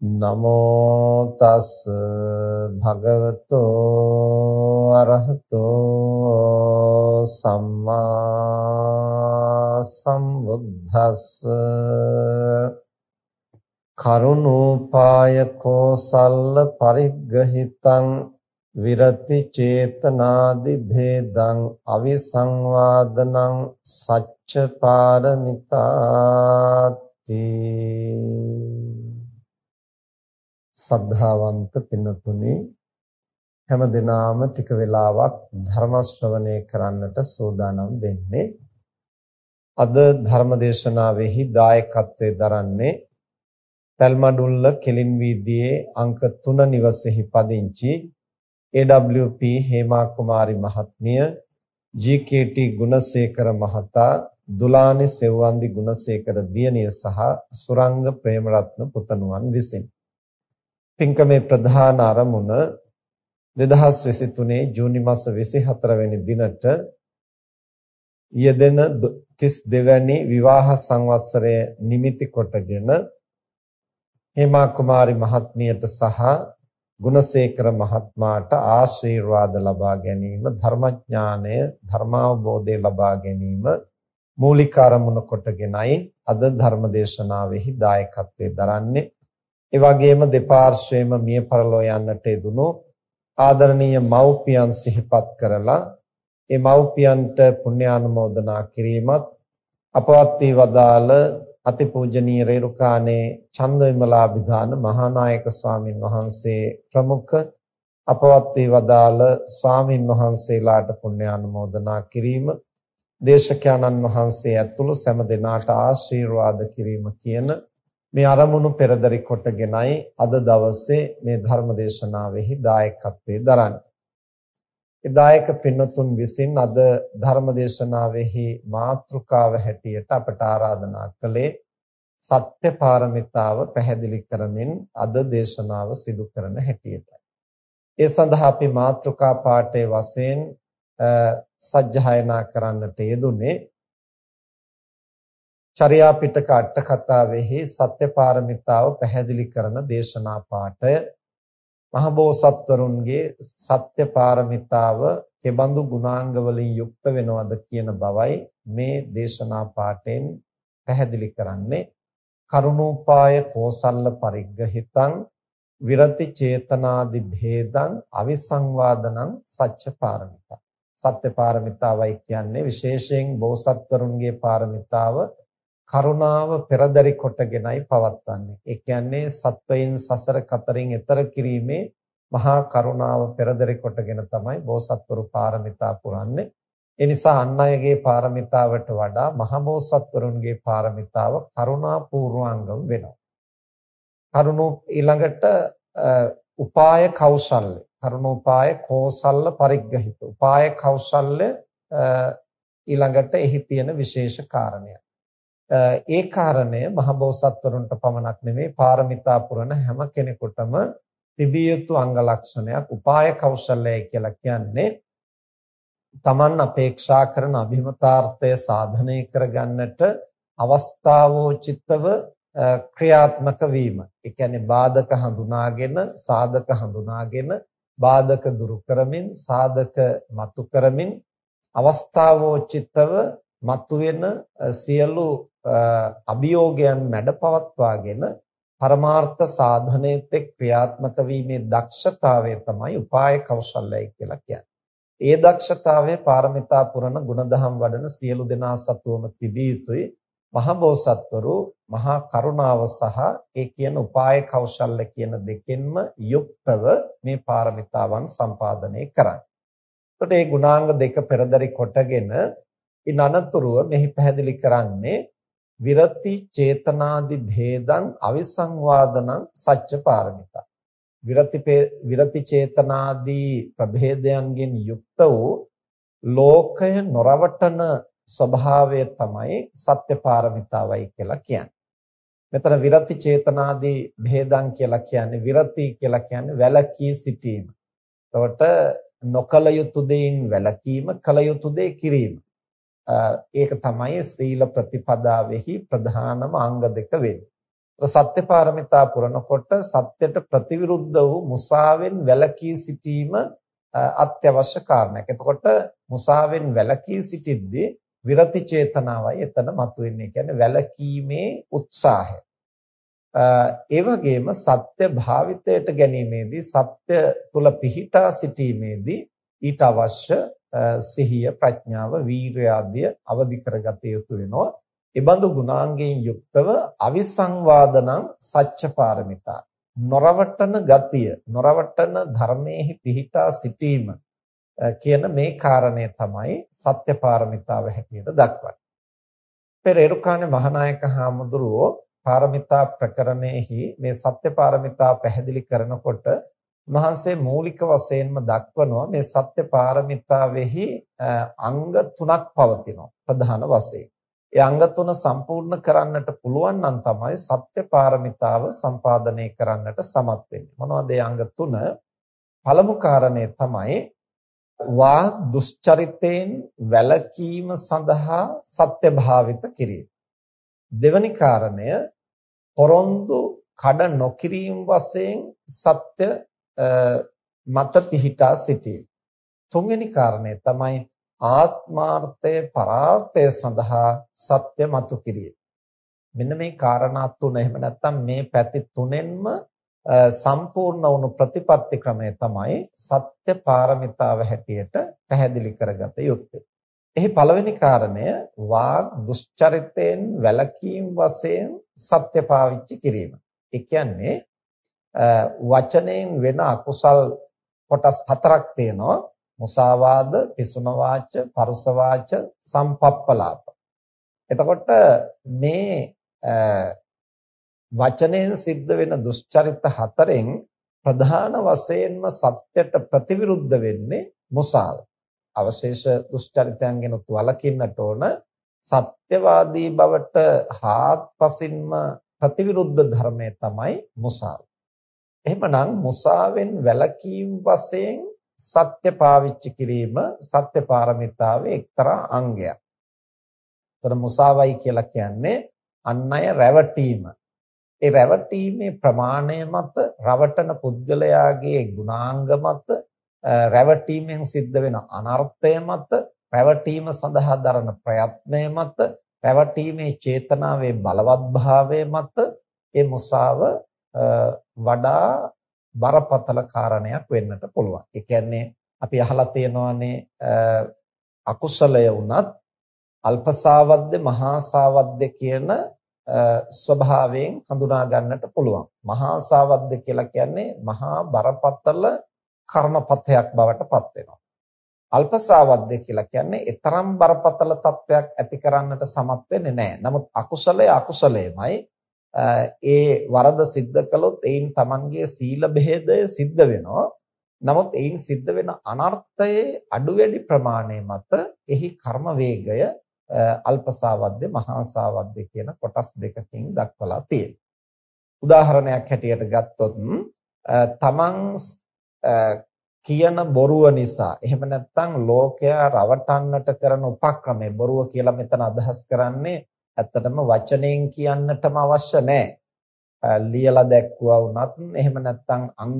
නමෝ තස් භගවතෝ අරහතෝ සම්මා සම්බුද්දස්ස කරුණෝපාය කෝසල්ල පරිග්ගහිතං විරති චේතනාදි භේදං අවිසංවාදනං සච්ච පාරමිතාති සද්ධාවන්ත පින්නතුනි හැම දිනාම ටික වෙලාවක් ධර්ම ශ්‍රවණය කරන්නට සූදානම් වෙන්නේ. අද ධර්ම දේශනාවෙහි දායකත්වයේ දරන්නේ පැල්මඩුල්ල කෙලින් වීදියේ අංක 3 නිවසේහි පදිංචි AWP හේමා කුමාරි මහත්මිය GKT ගුණසේකර මහතා දුලානි සෙව්වන්දි ගුණසේකර දියණිය සහ සුරංග ප්‍රේමරත්න පුතණුවන් විසිනි. පින්කමේ ප්‍රධාන අරමුණ 2023 ජූනි මාස 24 වෙනි දිනට යෙදෙන 32 වැනි විවාහ සංවත්සරය නිමිති කොටගෙන හේමා කුමාරි මහත්මියට සහ ගුණසේකර මහත්මයාට ආශිර්වාද ලබා ගැනීම ධර්මඥානය ධර්මාවබෝධය ලබා ගැනීම මූලික අරමුණ කොටගෙනයි අද ධර්ම දේශනාවෙහි දායකත්වයේ දරන්නේ. ඒ වගේම දෙපාර්ශ්වයේම මිය පරලෝ යන්නට යෙදුණු ආදරණීය මව්පියන් සිහිපත් කරලා ඒ මව්පියන්ට පුණ්‍යානුමෝදනා කිරීමත් අපවත් වී වදාළ අතිපූජනීය රේරුකානේ චන්දවිමලාභිදාන මහානායක ස්වාමින් වහන්සේ ප්‍රමුඛ අපවත් වී වදාළ ස්වාමින් වහන්සේලාට පුණ්‍යානුමෝදනා කිරීම දේශකයන්න් වහන්සේ ඇතුළු සෑම දෙනාට ආශිර්වාද කිරීම කියන මේ අරමුණු පෙරදරි කොටගෙනයි අද දවසේ මේ ධර්ම දේශනාවෙහි දායකත්වයේ දරන්නේ. ඒ දායක පින්නතුන් විසින් අද ධර්ම දේශනාවෙහි මාතෘකාව හැටියට අපට ආරාධනා කළේ සත්‍ය පාරමිතාව පැහැදිලි කරමින් අද දේශනාව සිදු කරන හැටියටයි. ඒ සඳහා අපි මාතෘකා පාඨයේ වශයෙන් සජ්ජායනා කරන්නට යෙදුනේ චර්යා පිටක අට කතාවෙහි සත්‍ය පාරමිතාව පැහැදිලි කරන දේශනා පාඨය. මහබෝසත්වරුන්ගේ සත්‍ය පාරමිතාව කෙබඳු ගුණාංග වලින් යුක්ත වෙනවද කියන බවයි මේ දේශනා පාඨයෙන් පැහැදිලි කරන්නේ. කරුණෝපාය කෝසල්ල පරිග්ගහිතං විරති චේතනාදි භේදං අවිසංවාදනං සච්ච පාරමිතා සත්‍ය පාරමිතාවයි කියන්නේ විශේෂයෙන් බෝසත්වරුන්ගේ පාරමිතාව කරුණාව පෙරදරි කොටගෙනයි පවත්වන්නේ. ඒ කියන්නේ සත්වයින් සසර කතරින් එතර කිරීමේ මහා කරුණාව පෙරදරි කොටගෙන තමයි බෝසත්වරු පාරමිතා පුරන්නේ. ඒ නිසා අන් අයගේ පාරමිතාවට වඩා මහබෝසත්වරුන්ගේ පාරමිතාව කරුණා පූර්වාංගම් වෙනවා. කරුණෝ ඊළඟට උපාය කෞශල්‍ය කරුණෝපාය කෝසල්ල පරිග්‍රහිත උපාය කෞශල්‍ය ඊළඟට එහි තියෙන විශේෂ කාරණයක්. ඒ කාරණය මහබෝසත්වරුන්ට පමණක් නෙමෙයි පාරමිතා පුරන හැම කෙනෙකුටම තිබිය යුතු අංග ලක්ෂණයක් උපාය කෞශල්‍යය කියලා කියන්නේ තමන් අපේක්ෂා කරන අභිමතාර්ථය සාධනය කරගන්නට අවස්ථාවෝචිතව ක්‍රියාත්මක වීම. ඒ කියන්නේ බාධක හඳුනාගෙන, සාධක හඳුනාගෙන, බාධක දුරු කරමින්, සාධක මතු කරමින් අවස්ථාවෝචිතව මතුවෙන සියලු අභියෝගයන් මැඩපවත්වාගෙන පරමාර්ථ සාධනයේත් ක්‍රියාත්මක වීමේ දක්ෂතාවය තමයි උපාය කෞශල්‍යයි කියලා කියන්නේ. ඒ දක්ෂතාවය පාරමිතා පුරන ගුණධම් වඩන සියලු දෙනා සතුවම තිබිය යුතුයි. මහබෝසත්වරු මහා කරුණාව සහ ඒ කියන උපාය කෞශල්‍ය කියන දෙකෙන්ම යුක්තව මේ පාරමිතාවන් සම්පාදනය කරන්නේ. එතකොට මේ ගුණාංග දෙක පෙරදරි කොටගෙන ඉන් අනතුරුව මෙහි පැහැදිලි කරන්නේ විරති චේතනාදි භේදං අවිසංවාදනං සච්ච පාරමිතා විරති විරති චේතනාදී ප්‍රභේදයන්ගෙන් යුක්ත වූ ලෝකය නොරවටන ස්වභාවය තමයි සත්‍ය පාරමිතාවයි කියලා කියන්නේ. මෙතන විරති චේතනාදී භේදං කියලා කියන්නේ විරති කියලා කියන්නේ වැළකී සිටීම. එතකොට නොකල යුතු දෙයින් වැළකීම, කල යුතු දේ කිරීම. ඒක තමයි සීල ප්‍රතිපදාවෙහි ප්‍රධානම අංග දෙක වෙන්නේ. සත්‍ය පාරමිතා පුරනකොට සත්‍යයට ප්‍රතිවිරුද්ධ වූ මුසාවෙන් වැළකී සිටීම අත්‍යවශ්‍ය කාරණයක්. එතකොට මුසාවෙන් වැළකී සිටිද්දී විරති චේතනාවයි එතන මතුවෙන්නේ. කියන්නේ වැළකීමේ උත්සාහය. ඒ වගේම සත්‍ය භාවිතයට ගැනීමේදී සත්‍ය තුල පිහිටා සිටීමේදී ඊට අවශ්‍ය සිහිය ප්‍රඥාව වීරය ආදිය අවදි කරගත යුතු වෙනවා. ඒබඳු ගුණාංගයෙන් යුක්තව අවිසංවාදනං සච්ච පාරමිතා නොරවටන ගතිය නොරවටන ධර්මයේහි පිහිටා සිටීම කියන මේ කාරණය තමයි සත්‍ය පාරමිතාව හැටියට දක්වන්නේ. පෙර එරුකානේ මහානායක හාමුදුරුවෝ පාරමිතා ප්‍රකරණයෙහි මේ සත්‍ය පාරමිතා පැහැදිලි කරනකොට උන්වහන්සේ මූලික වශයෙන්ම දක්වනවා මේ සත්‍ය පාරමිතාවෙහි අංග තුනක් පවතිනවා ප්‍රධාන වශයෙන්. ඒ අංග තුන සම්පූර්ණ කරන්නට පුළුවන් නම් තමයි සත්‍ය පාරමිතාව සම්පාදනය කරන්නට සමත් වෙන්නේ. මොනවද ඒ අංග තුන? පළමු කාරණය තමයි වා දුෂ්චරිතයෙන් වැළකීම සඳහා සත්‍ය භාවිත කිරීම. දෙවැනි කාරණය පොරොන්දු කඩ නොකිරීම වශයෙන් සත්‍ය මත පිහිටා සිටීම. තුන්වෙනි කාරණය තමයි ආත්මාර්ථය පරාර්ථය සඳහා සත්‍ය මතු කිරීම. මෙන්න මේ කාරණා තුන එහෙම නැත්නම් මේ පැති තුනෙන්ම සම්පූර්ණ වුණු ප්‍රතිපත්ති ක්‍රමය තමයි සත්‍ය පාරමිතාව හැටියට පැහැදිලි කරගත යුත්තේ. එහි පළවෙනි කාරණය වාග් දුෂ්චරිතයෙන් වැළකීම් වශයෙන් සත්‍ය පාවිච්චි කිරීම. ඒ කියන්නේ වචනයෙන් වෙන අකුසල් කොටස් හතරක් තියෙනවා. මුසාවාද, පිසුන වාච, පරුස වාච, සම්පප්පලාප. එතකොට මේ වචනයෙන් සිද්ධ වෙන දුෂ්චරිත හතරෙන් ප්‍රධාන වශයෙන්ම සත්‍යයට ප්‍රතිවිරුද්ධ වෙන්නේ මුසාව. අවශේෂ දුෂ්චරිතයන්ගෙන් වළකින්නට ඕන සත්‍යවාදී බවට හාත්පසින්ම ප්‍රතිවිරුද්ධ ධර්මය තමයි මුසාව. එහෙමනම් මුසාවෙන් වැළකීම් වශයෙන් සත්‍ය පාවිච්චි කිරීම සත්‍ය පාරමිතාවේ එක්තරා අංගයක්. ତර මුසාවයි කියලා කියන්නේ අන් අය රැවටීම. ඒ රැවටීමේ ප්‍රමාණය මත රවටන පුද්ගලයාගේ ගුණාංග මත රැවටීමෙන් සිද්ධ වෙන අනර්ථය මත රැවටීම සඳහා දරන ප්‍රයත්නය මත රැවටීමේ චේතනාවේ බලවත්භාවය මත ඒ මුසාව වඩා බරපතල කාරණයක් වෙන්නට පුළුවන්. ඒ කියන්නේ අපි අහලා තියෙනවානේ අකුසලය වුණත් අල්පසාවද්ද මහාසාවද්ද කියන ස්වභාවයෙන් හඳුනා ගන්නට පුළුවන්. මහාසාවද්ද කියලා කියන්නේ මහා බරපතල කර්මපතයක් බවට පත් වෙනවා. අල්පසාවද්ද කියලා කියන්නේ ඊතරම් බරපතල තත්වයක් ඇති කරන්නට සමත් වෙන්නේ නැහැ. නමුත් අකුසලය අකුසලයමයි ඒ වරද සිද්ධ කළොත් එයින් Tamanගේ සීල බෙහෙදය සිද්ධ වෙනවා. නමුත් එයින් සිද්ධ වෙන අනර්ථයේ අඩු වැඩි ප්‍රමාණය මත එහි කර්ම වේගය අල්පසාවද්ද මහාසාවද්ද කියන කොටස් දෙකකින් දක්වලා තියෙනවා. උදාහරණයක් හැටියට ගත්තොත් තමන් කියන බොරුව නිසා එහෙම නැත්නම් ලෝකයා රවටන්නට කරන උපක්‍රමය බොරුව කියලා මෙතන අදහස් කරන්නේ ඇත්තටම වචනෙන් කියන්නටම අවශ්‍ය නැහැ. ලියලා දැක්වුවා වුණත් එහෙම නැත්නම් අංග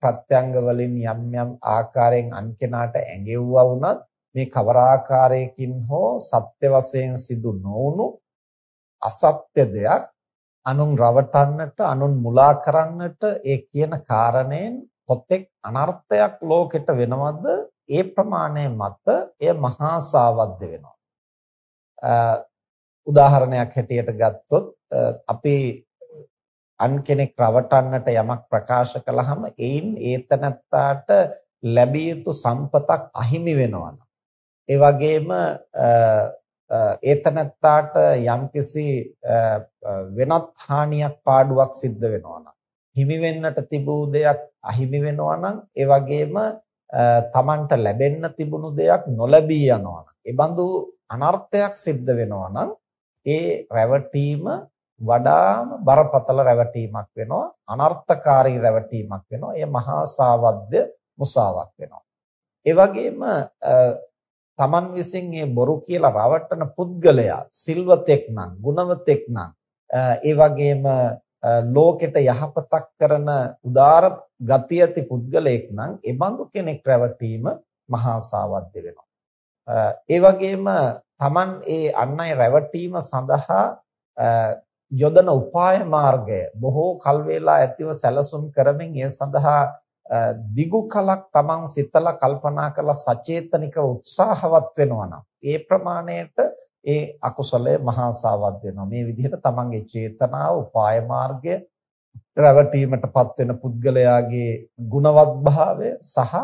ප්‍රත්‍යංග වලින් යම් යම් ආකාරයෙන් අන් කෙනාට ඇඟෙව්වා වුණත් මේ කවර ආකාරයකින් හෝ සත්‍ය වශයෙන් සිදු නොවුණු අසත්‍ය දෙයක් අනුන් රවටන්නට අනුන් මුලා කරන්නට ඒ කියන කාරණයෙන් කොතෙක් අනර්ථයක් ලෝකෙට වෙනවද ඒ ප්‍රමාණය මත එය මහා සාවද්ද වෙනවා උදාහරණයක් හැටියට ගත්තොත් අපි අන් කෙනෙක් රවටන්නට යමක් ප්‍රකාශ කළාම ඒයින් ඒතනත්තාට ලැබිය යුතු සම්පතක් අහිමි වෙනවා ඒ වගේම ඒතනත්තාට යම්කිසි වෙනත් හානියක් පාඩුවක් සිද්ධ වෙනවා නම් හිමි වෙන්නට තිබූ දෙයක් අහිමි වෙනවා නම් ඒ වගේම තමන්ට ලැබෙන්න තිබුණු දෙයක් නොලැබී යනවා නම් ඒ බඳු අනර්ථයක් සිද්ධ වෙනවා නම් ඒ රැවටීම වඩාම බරපතල රැවටීමක් වෙනවා. අනර්ථකාරී රැවටීමක් වෙනවා. එය මහා සාවද්ද මුසාවක් වෙනවා. ඒ වගේම තමන් විසින් මේ බොරු කියලා රවට්ටන පුද්ගලයා සිල්වතෙක් නම් ගුණවතෙක් නම් ඒ වගේම ලෝකෙට යහපතක් කරන උදාර ගතිය ඇති පුද්ගලයෙක් නම් ඒ බඳු කෙනෙක් රැවටීම මහා සාවද්ද වෙනවා. ඒ වගේම Taman ඒ අන් අය රැවටීම සඳහා යොදන උපාය මාර්ගය බොහෝ කල් වේලා ඇතිව සැලසුම් කරමින් ඒ සඳහා දිගු කලක් Taman සිතලා කල්පනා කරලා සචේතනික උත්සාහවත් වෙනවා නම් ඒ ප්‍රමාණයට ඒ අකුසලය මහා සාවත් වෙනවා. මේ විදිහට තමන්ගේ චේතනාව, උපාය මාර්ගය රැවටීමටපත් වෙන පුද්ගලයාගේ ගුණවත් භාවය සහ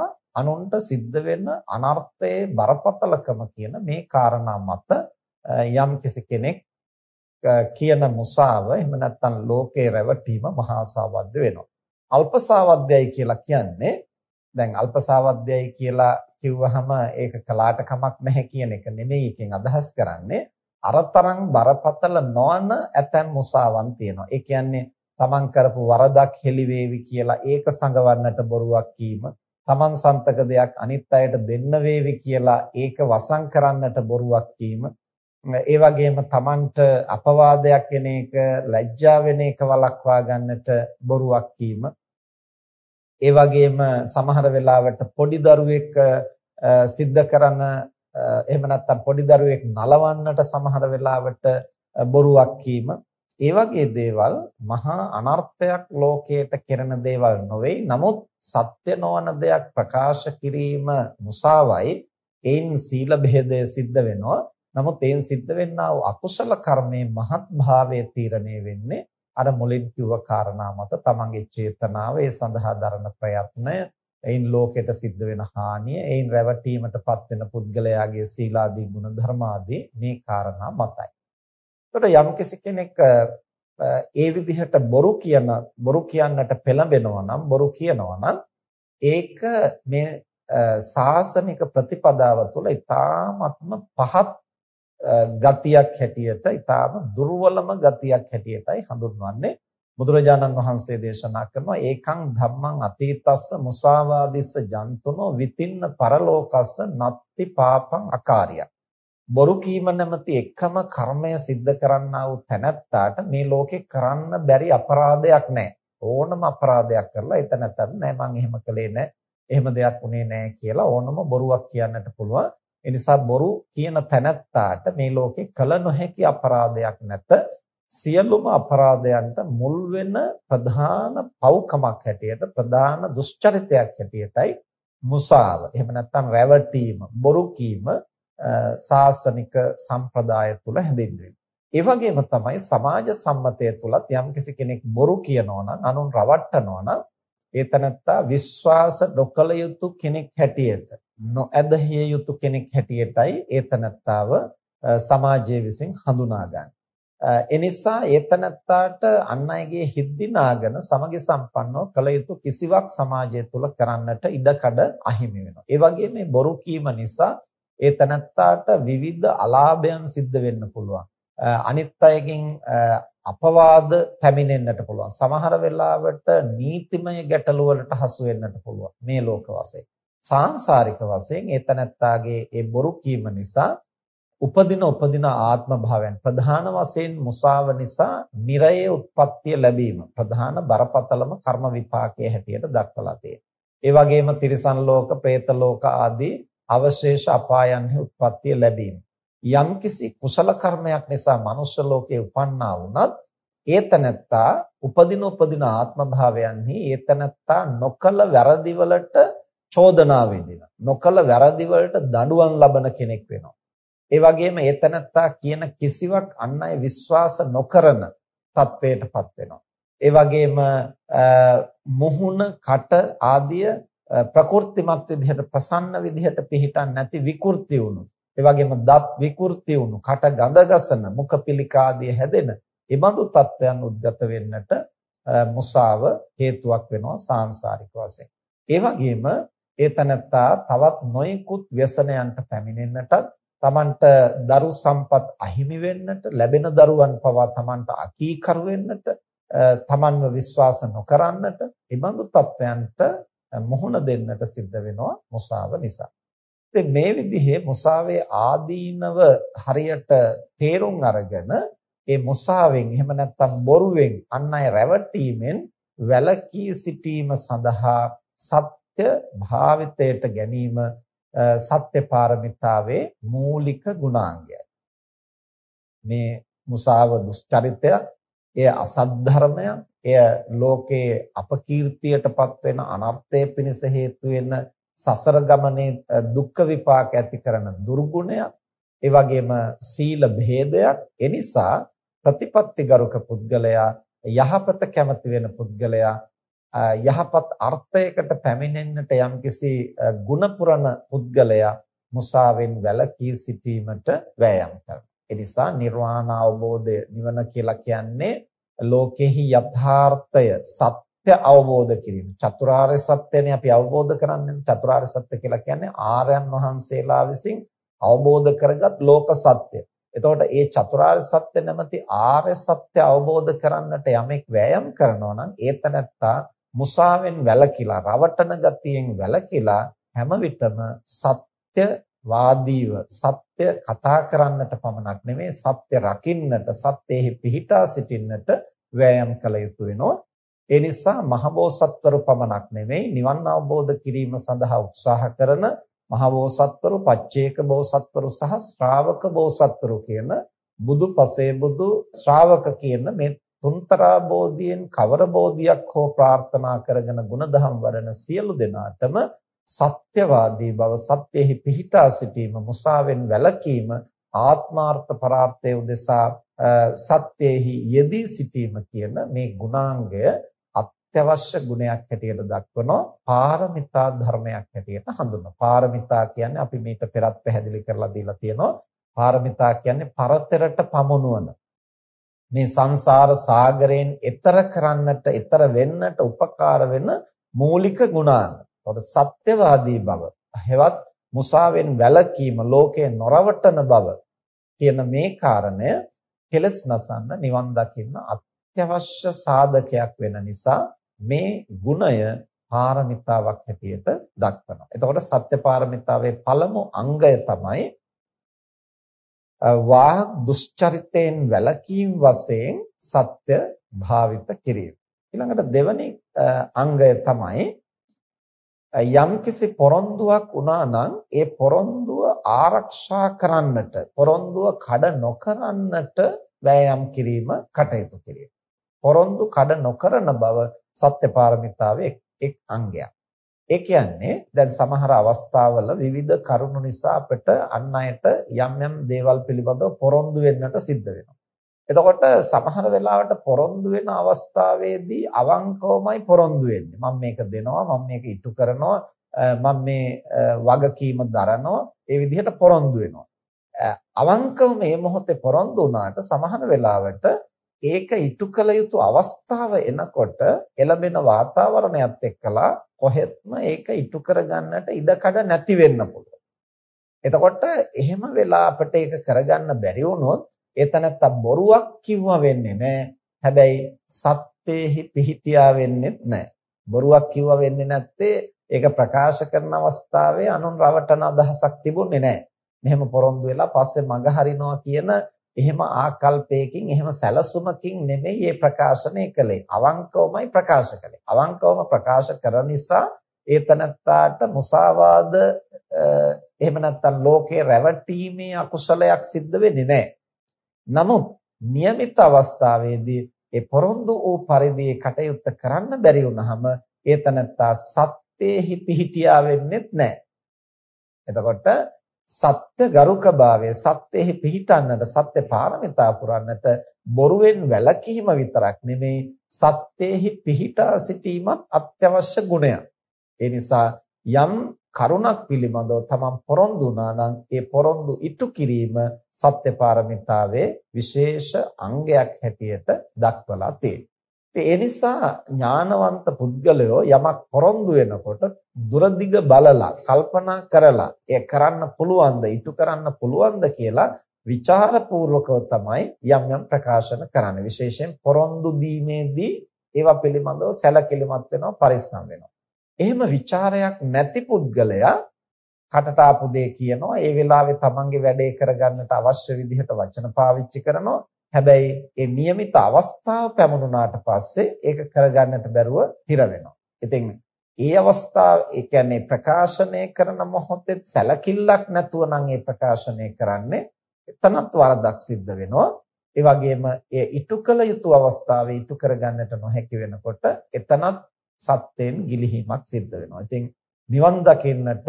අනුන්ට සිද්ධ වෙන අනර්ථයේ බරපතලකම කියන මේ කාරණා මත යම් කෙනෙක් කියන මුසාව එහෙම නැත්නම් ලෝකේ රැවටීම මහා සාවද්ද වෙනවා. අල්පසාවද්දයයි කියලා කියන්නේ දැන් අල්පසාවද්දයයි කියලා කිව්වහම ඒක කලාට කමක් නැහැ කියන එක නෙමෙයි එකෙන් අදහස් කරන්නේ අරතරන් බරපතල නොවන ඇතැම් මුසාවන් තියෙනවා. ඒ කියන්නේ තමන් කරපු වරදක් හෙළි වේවි කියලා ඒක සංගවන්නට බොරුවක් කීම, තමන් සන්තක දෙයක් අනිත් අයට දෙන්න වේවි කියලා ඒක වසන් කරන්නට බොරුවක් කීම, ඒ වගේම තමන්ට අපවාදයක් වෙන එක, ලැජ්ජා වෙන එක වළක්වා ගන්නට බොරුවක් කීම, ඒ වගේම සමහර වෙලාවට පොඩි දරුවෙක් සිද්ධ කරන එහෙම නැත්නම් පොඩි දරුවෙක් නලවන්නට සමහර වෙලාවට බොරුවක් කීම. ඒ වගේ දේවල් මහා අනර්ථයක් ලෝකයට කෙරෙන දේවල් නොවේ. නමුත් සත්‍ය නොවන දෙයක් ප්‍රකාශ කිරීම මුසාවයි. ඒන් සීල බෙහෙදය සිද්ධ වෙනවා. නමුත් ඒන් සිද්ධ වෙන්නා වූ අකුසල කර්මයේ මහත් භාවය තීරණය වෙන්නේ අර මුලින් කිව්ව කාරණා මත තමන්ගේ චේතනාව ඒ සඳහා දරන ප්‍රයත්නය එයින් ලෝකෙට සිද්ධ වෙන හානිය එයින් රැවටීමටපත් වෙන පුද්ගලයාගේ සීලාදී ගුණ ධර්මාදී මේ කාරණා මතයි. එතකොට යම්කිසි කෙනෙක් ඒ විදිහට බොරු කියන බොරු කියන්නට පෙළඹෙනවා නම් බොරු කියනවා නම් ඒක මේ සාසනික ප්‍රතිපදාව තුළ ඊ타ත්ම පහත් ගතියක් හැටියට ඊටාම දුර්වලම ගතියක් හැටියටයි හඳුන්වන්නේ. බුදුරජාණන් වහන්සේ දේශනා කරනවා ඒකං ධම්මං අතීතස්ස මුසාවාදිස්ස ජන්තුනෝ විතින්න පරලෝකස්ස නත්ති පාපං අකාරිය. බොරු කීම නැමැති එකම කර්මය සිද්ධ කරන්නා වූ තැනැත්තාට මේ ලෝකේ කරන්න බැරි අපරාධයක් නැහැ. ඕනම අපරාධයක් කරලා එතනතර නෑ මං එහෙම කළේ නෑ එහෙම දෙයක් උනේ නෑ කියලා ඕනම බොරුවක් කියන්නට පුළුවන්. ඒ නිසා බොරු කියන තැනැත්තාට මේ ලෝකේ කල නොහැකි අපරාධයක් නැත. සියලුම අපරාධයන්ට මුල් වෙන ප්‍රධාන පව්කමක් හැටියට ප්‍රධාන දුෂ්චරිතයක් හැටියටයි මුසාව. එහෙම නැත්නම් රැවටීම, බොරු කීම සාසනික සම්ප්‍රදාය තුල හැඳින්වෙන්නේ. ඒ වගේම තමයි සමාජ සම්මතය තුලත් යම්කිසි කෙනෙක් බොරු කියනවා නම් අනුන් රවට්ටනවා නම් ඒ තනත්තා විශ්වාස නොකළ යුතු කෙනෙක් හැටියට නොඇදහිය යුතු කෙනෙක් හැටියටයි ඒ තනත්තාව සමාජයේ විසින් හඳුනාගන්නේ. එනිසා ඒ තනත්තාට අන් අයගේ හිත් දිනාගෙන සමගි සම්පන්නව කළ යුතු කිසිවක් සමාජය තුල කරන්නට ඉඩකඩ අහිමි වෙනවා. ඒ වගේම මේ බොරු කීම නිසා ඒ තනත්තාට විවිධ අලාභයන් සිද්ධ වෙන්න පුළුවන්. අනිත් අයගෙන් අපවාද පැමිණෙන්නට පුළුවන්. සමහර වෙලාවට නීතිමය ගැටලු වලට හසු වෙන්නට පුළුවන් මේ ලෝක වශයෙන්. සාංශාරික වශයෙන් ඒතනත්තාගේ ඒ බොරු කීම නිසා උපදින උපදින ආත්ම භාවයන් ප්‍රධාන වශයෙන් මුසාව නිසා නිරයේ උත්පත්තිය ලැබීම ප්‍රධාන බරපතලම කර්ම විපාකයේ හැටියට දක්වලා තියෙනවා. ඒ වගේම තිරිසන් ලෝක, പ്രേත ලෝක ආදී අවශේෂ අපායන්හි උත්පත්තිය ලැබීම. යම්කිසි කුසල කර්මයක් නිසා මනුෂ්‍ය ලෝකේ උපන්නා වුණත් ඒතනත්තා උපදින උපදින ආත්ම භාවයන්හි ඒතනත්තා නොකල වැරදි වලට චෝදනා විඳින. නොකල වැරදි වලට දඬුවම් ලබන කෙනෙක් වෙනවා. ඒ වගේම ඒතනත්තා කියන කිසිවක් අන් අය විශ්වාස නොකරන තත්වයටපත් වෙනවා. ඒ වගේම මුහුණ, කට ආදිය ප්‍රකෘතිමත් විදිහට ප්‍රසන්න විදිහට පිහිටන් නැති විකෘති වුණු. ඒ වගේම දත් විකෘති වුණු, කට ගඳ ගසන, මුඛ පිළිකාදිය හැදෙන, ඒබඳු තත්වයන් උද්ගත වෙන්නට මුසාව හේතුවක් වෙනවා සාංශාරික වශයෙන්. ඒ වගේම ඒ තනත්තා තවත් නොයෙකුත් ව්‍යසනයන්ට පැමිණෙන්නටත් තමන්ට දරු සම්පත් අහිමි වෙන්නට ලැබෙන දරුවන් පවා තමන්ට අකීකරු වෙන්නට තමන්ව විශ්වාස නොකරන්නට ඒබඳු තත්වයන්ට මුහුණ දෙන්නට සිද්ධ වෙනවා මුසාව නිසා. ඉතින් මේ විදිහේ මුසාවේ ආදීනව හරියට තේරුම් අරගෙන ඒ මුසාවෙන් එහෙම නැත්නම් බොරුවෙන් අන් අය රැවටීමෙන් වැළකී සිටීම සඳහා සත්‍ය භාවිතයට ගැනීම සත්‍ය පාරමිතාවේ මූලික ගුණාංගයයි. මේ මුසාව දුස්චරිතය, එය අසත් ධර්මයක්, එය ලෝකයේ අපකීර්තියටපත් වෙන අනර්ථය පිණිස හේතු වෙන සසර ගමනේ දුක්ඛ විපාක ඇති කරන දුර්ගුණයක්. ඒ වගේම සීල භේදයක්. ඒ නිසා ප්‍රතිපත්තිගරුක පුද්ගලයා යහපත කැමති වෙන පුද්ගලයා යහපත් අර්ථයකට පැමිණෙන්නට යම්කිසි ಗುಣපුරන පුද්ගලයා මුසාවෙන් වැළකී සිටීමට වෑයම් කරනවා. ඒ නිසා නිර්වාණ අවබෝධය නිවන කියලා කියන්නේ ලෝකෙහි යථාර්ථය සත්‍ය අවබෝධ කිරීම. චතුරාර්ය සත්‍යනේ අපි අවබෝධ කරන්නේ. චතුරාර්ය සත්‍ය කියලා කියන්නේ ආර්යයන් වහන්සේලා විසින් අවබෝධ කරගත් ලෝක සත්‍ය. එතකොට මේ චතුරාර්ය සත්‍ය නැමැති ආර්ය සත්‍ය අවබෝධ කරන්නට යමෙක් වෑයම් කරනවා නම් ඒතනත්තා මුසාවෙන් වැළකීලා රවටන ගතියෙන් වැළකීලා හැම විටම සත්‍ය වාදීව සත්‍ය කතා කරන්නට පමණක් නෙමෙයි සත්‍ය රකින්නට සත්‍යෙහි පිහිටා සිටින්නට වෑයම් කළ යුතු වෙනවා. ඒ නිසා මහබෝසත්වරු පමණක් නෙමෙයි නිවන් අවබෝධ කිරීම සඳහා උත්සාහ කරන මහබෝසත්වරු පච්චේක බෝසත්වරු සහ ශ්‍රාවක බෝසත්වරු කියන බුදු පසේ බුදු ශ්‍රාවක කියන මේ තුන්තරා බෝධියෙන් කවර බෝධියක් හෝ ප්‍රාර්ථනා කරගෙන ಗುಣධම් වඩන සියලු දෙනාටම සත්‍යවාදී බව සත්‍යෙහි පිහිටා සිටීම මුසාවෙන් වැළකීම ආත්මාර්ථ පරාර්ථය උදෙසා සත්‍යෙහි යෙදී සිටීම කියන මේ ගුණාංගය අත්‍යවශ්‍ය ගුණයක් හැටියට දක්වනවා පාරමිතා ධර්මයක් හැටියට හඳුන්වනවා. පාරමිතා කියන්නේ අපි මේක පෙරත් පැහැදිලි කරලා දීලා තියෙනවා. පාරමිතා කියන්නේ පරතරට පමුණුවන මේ සංසාර සාගරයෙන් එතර කරන්නට එතර වෙන්නට උපකාර වෙන මූලික ගුණාංග. ඒකට සත්‍යවාදී බව, හෙවත් මුසාවෙන් වැළකීම, ලෝකේ නොරවටන බව කියන මේ කාරණය කෙලස් නසන්න නිවන් දකින්න අත්‍යවශ්‍ය සාධකයක් වෙන නිසා මේ ගුණය පාරමිතාවක් හැටියට දක්වනවා. එතකොට සත්‍ය පාරමිතාවේ පළමු අංගය තමයි වාග් දුෂ්චරිතයෙන් වැළකීම් වශයෙන් සත්‍ය භාවිත කිරීම. ඊළඟට දෙවැනි අංගය තමයි යම්කිසි පොරොන්දුවක් වුණා නම් ඒ පොරොන්දුව ආරක්ෂා කරන්නට පොරොන්දුව කඩ නොකරන්නට වෑයම් කිරීම කටයුතු කිරීම. පොරොන්දු කඩ නොකරන බව සත්‍ය පාරමිතාවේ එක් අංගයක්. ඒ කියන්නේ දැන් සමහර අවස්ථාවල විවිධ කරුණු නිසා අපිට අන් අයට යම් යම් දේවල් පිළිබඳව පොරොන්දු වෙන්නට සිද්ධ වෙනවා. එතකොට සමහර වෙලාවට පොරොන්දු වෙන අවස්ථාවේදී අවංකවමයි පොරොන්දු වෙන්නේ. මම මේක දෙනවා, මම මේක ඉටු කරනවා, මම මේ වගකීම දරනවා. ඒ විදිහට පොරොන්දු වෙනවා. අවංකව මේ මොහොතේ පොරොන්දු වුණාට සමහර වෙලාවට ඒක ඉටු කළ යුතු අවස්ථාව එනකොට එළඹෙන වාතාවරණයත් එක්කලා කොහෙත්ම ඒක ඉටු කරගන්නට ඉඩකඩ නැති වෙන්න පුළුවන්. එතකොට එහෙම වෙලා අපිට ඒක කරගන්න බැරි වුණොත් එතනත්ත බොරුවක් කිව්වා වෙන්නේ නැහැ. හැබැයි සත්‍යෙහි පිහිටියා වෙන්නේ නැහැ. බොරුවක් කිව්වා වෙන්නේ නැත්තේ ඒක ප්‍රකාශ කරන අවස්ථාවේ අනුන් රවටන අදහසක් තිබුණේ නැහැ. මෙහෙම පොරොන්දු වෙලා පස්සේ මග හරිනවා කියන එහෙම ආකල්පයකින් එහෙම සැලසුමකින් නෙමෙයි මේ ප්‍රකාශනය කළේ. අවංකවමයි ප්‍රකාශ කළේ. අවංකවම ප්‍රකාශ කරන නිසා ඒ තනත්තාට මුසාවාද එහෙම නැත්නම් ලෝකේ රැවටීමේ අකුසලයක් සිද්ධ වෙන්නේ නැහැ. නමුත් નિયમિત අවස්ථාවේදී ඒ පොරොන්දු වූ පරිදි කටයුත්ත කරන්න බැරි වුනහම ඒ තනත්තා සත්‍යෙහි පිහිටියා වෙන්නේත් නැහැ. එතකොට සත්‍ය ගරුකභාවය සත්‍යෙහි පිහිටන්නට සත්‍ය පාරමිතා පුරන්නට බොරුවෙන් වැළකීම විතරක් නෙමෙයි සත්‍යෙහි පිහිටා සිටීමත් අත්‍යවශ්‍ය ගුණයක්. ඒ නිසා යම් කරුණක් පිළිබඳව තමන් පොරොන්දු වුණා නම් ඒ පොරොන්දු ඉටු කිරීම සත්‍ය පාරමිතාවේ විශේෂ අංගයක් හැටියට දක්වලා තියෙනවා. ඒ නිසා ඥානවන්ත පුද්ගලයෝ යමක් පොරොන්දු වෙනකොට දුරදිග බලලා කල්පනා කරලා එය කරන්න පුළුවන්ද? ඉටු කරන්න පුළුවන්ද? කියලා විචාරපූර්වකව තමයි යම් යම් ප්‍රකාශන කරන්නේ. විශේෂයෙන් පොරොන්දු දීමේදී ඒවා පිළිබඳව සැලකිලිමත් වෙනවා පරිස්සම් වෙනවා. එහෙම ਵਿਚාරයක් නැති පුද්ගලයා කටට ආපු දේ කියනවා. ඒ වෙලාවේ තමන්ගේ වැඩේ කරගන්නට අවශ්‍ය විදිහට වචන පාවිච්චි කරනවා. හැබැයි ඒ નિયમિત අවස්ථාව පැමුණාට පස්සේ ඒක කරගන්නට බැරුව හිර වෙනවා. ඉතින් ඒ අවස්ථාව ඒ කියන්නේ ප්‍රකාශනය කරන මොහොතේ සැලකිල්ලක් නැතුව නම් ඒ ප්‍රකාශනය කරන්නේ එතනත් වරදක් සිද්ධ වෙනවා. ඒ වගේම ඒ ඉටු කළ යුතු අවස්ථාවේ ඉටු කරගන්නට නොහැකි වෙනකොට එතනත් සත්‍යයෙන් ගිලිහීමක් සිද්ධ වෙනවා. ඉතින් නිවන් දකින්නට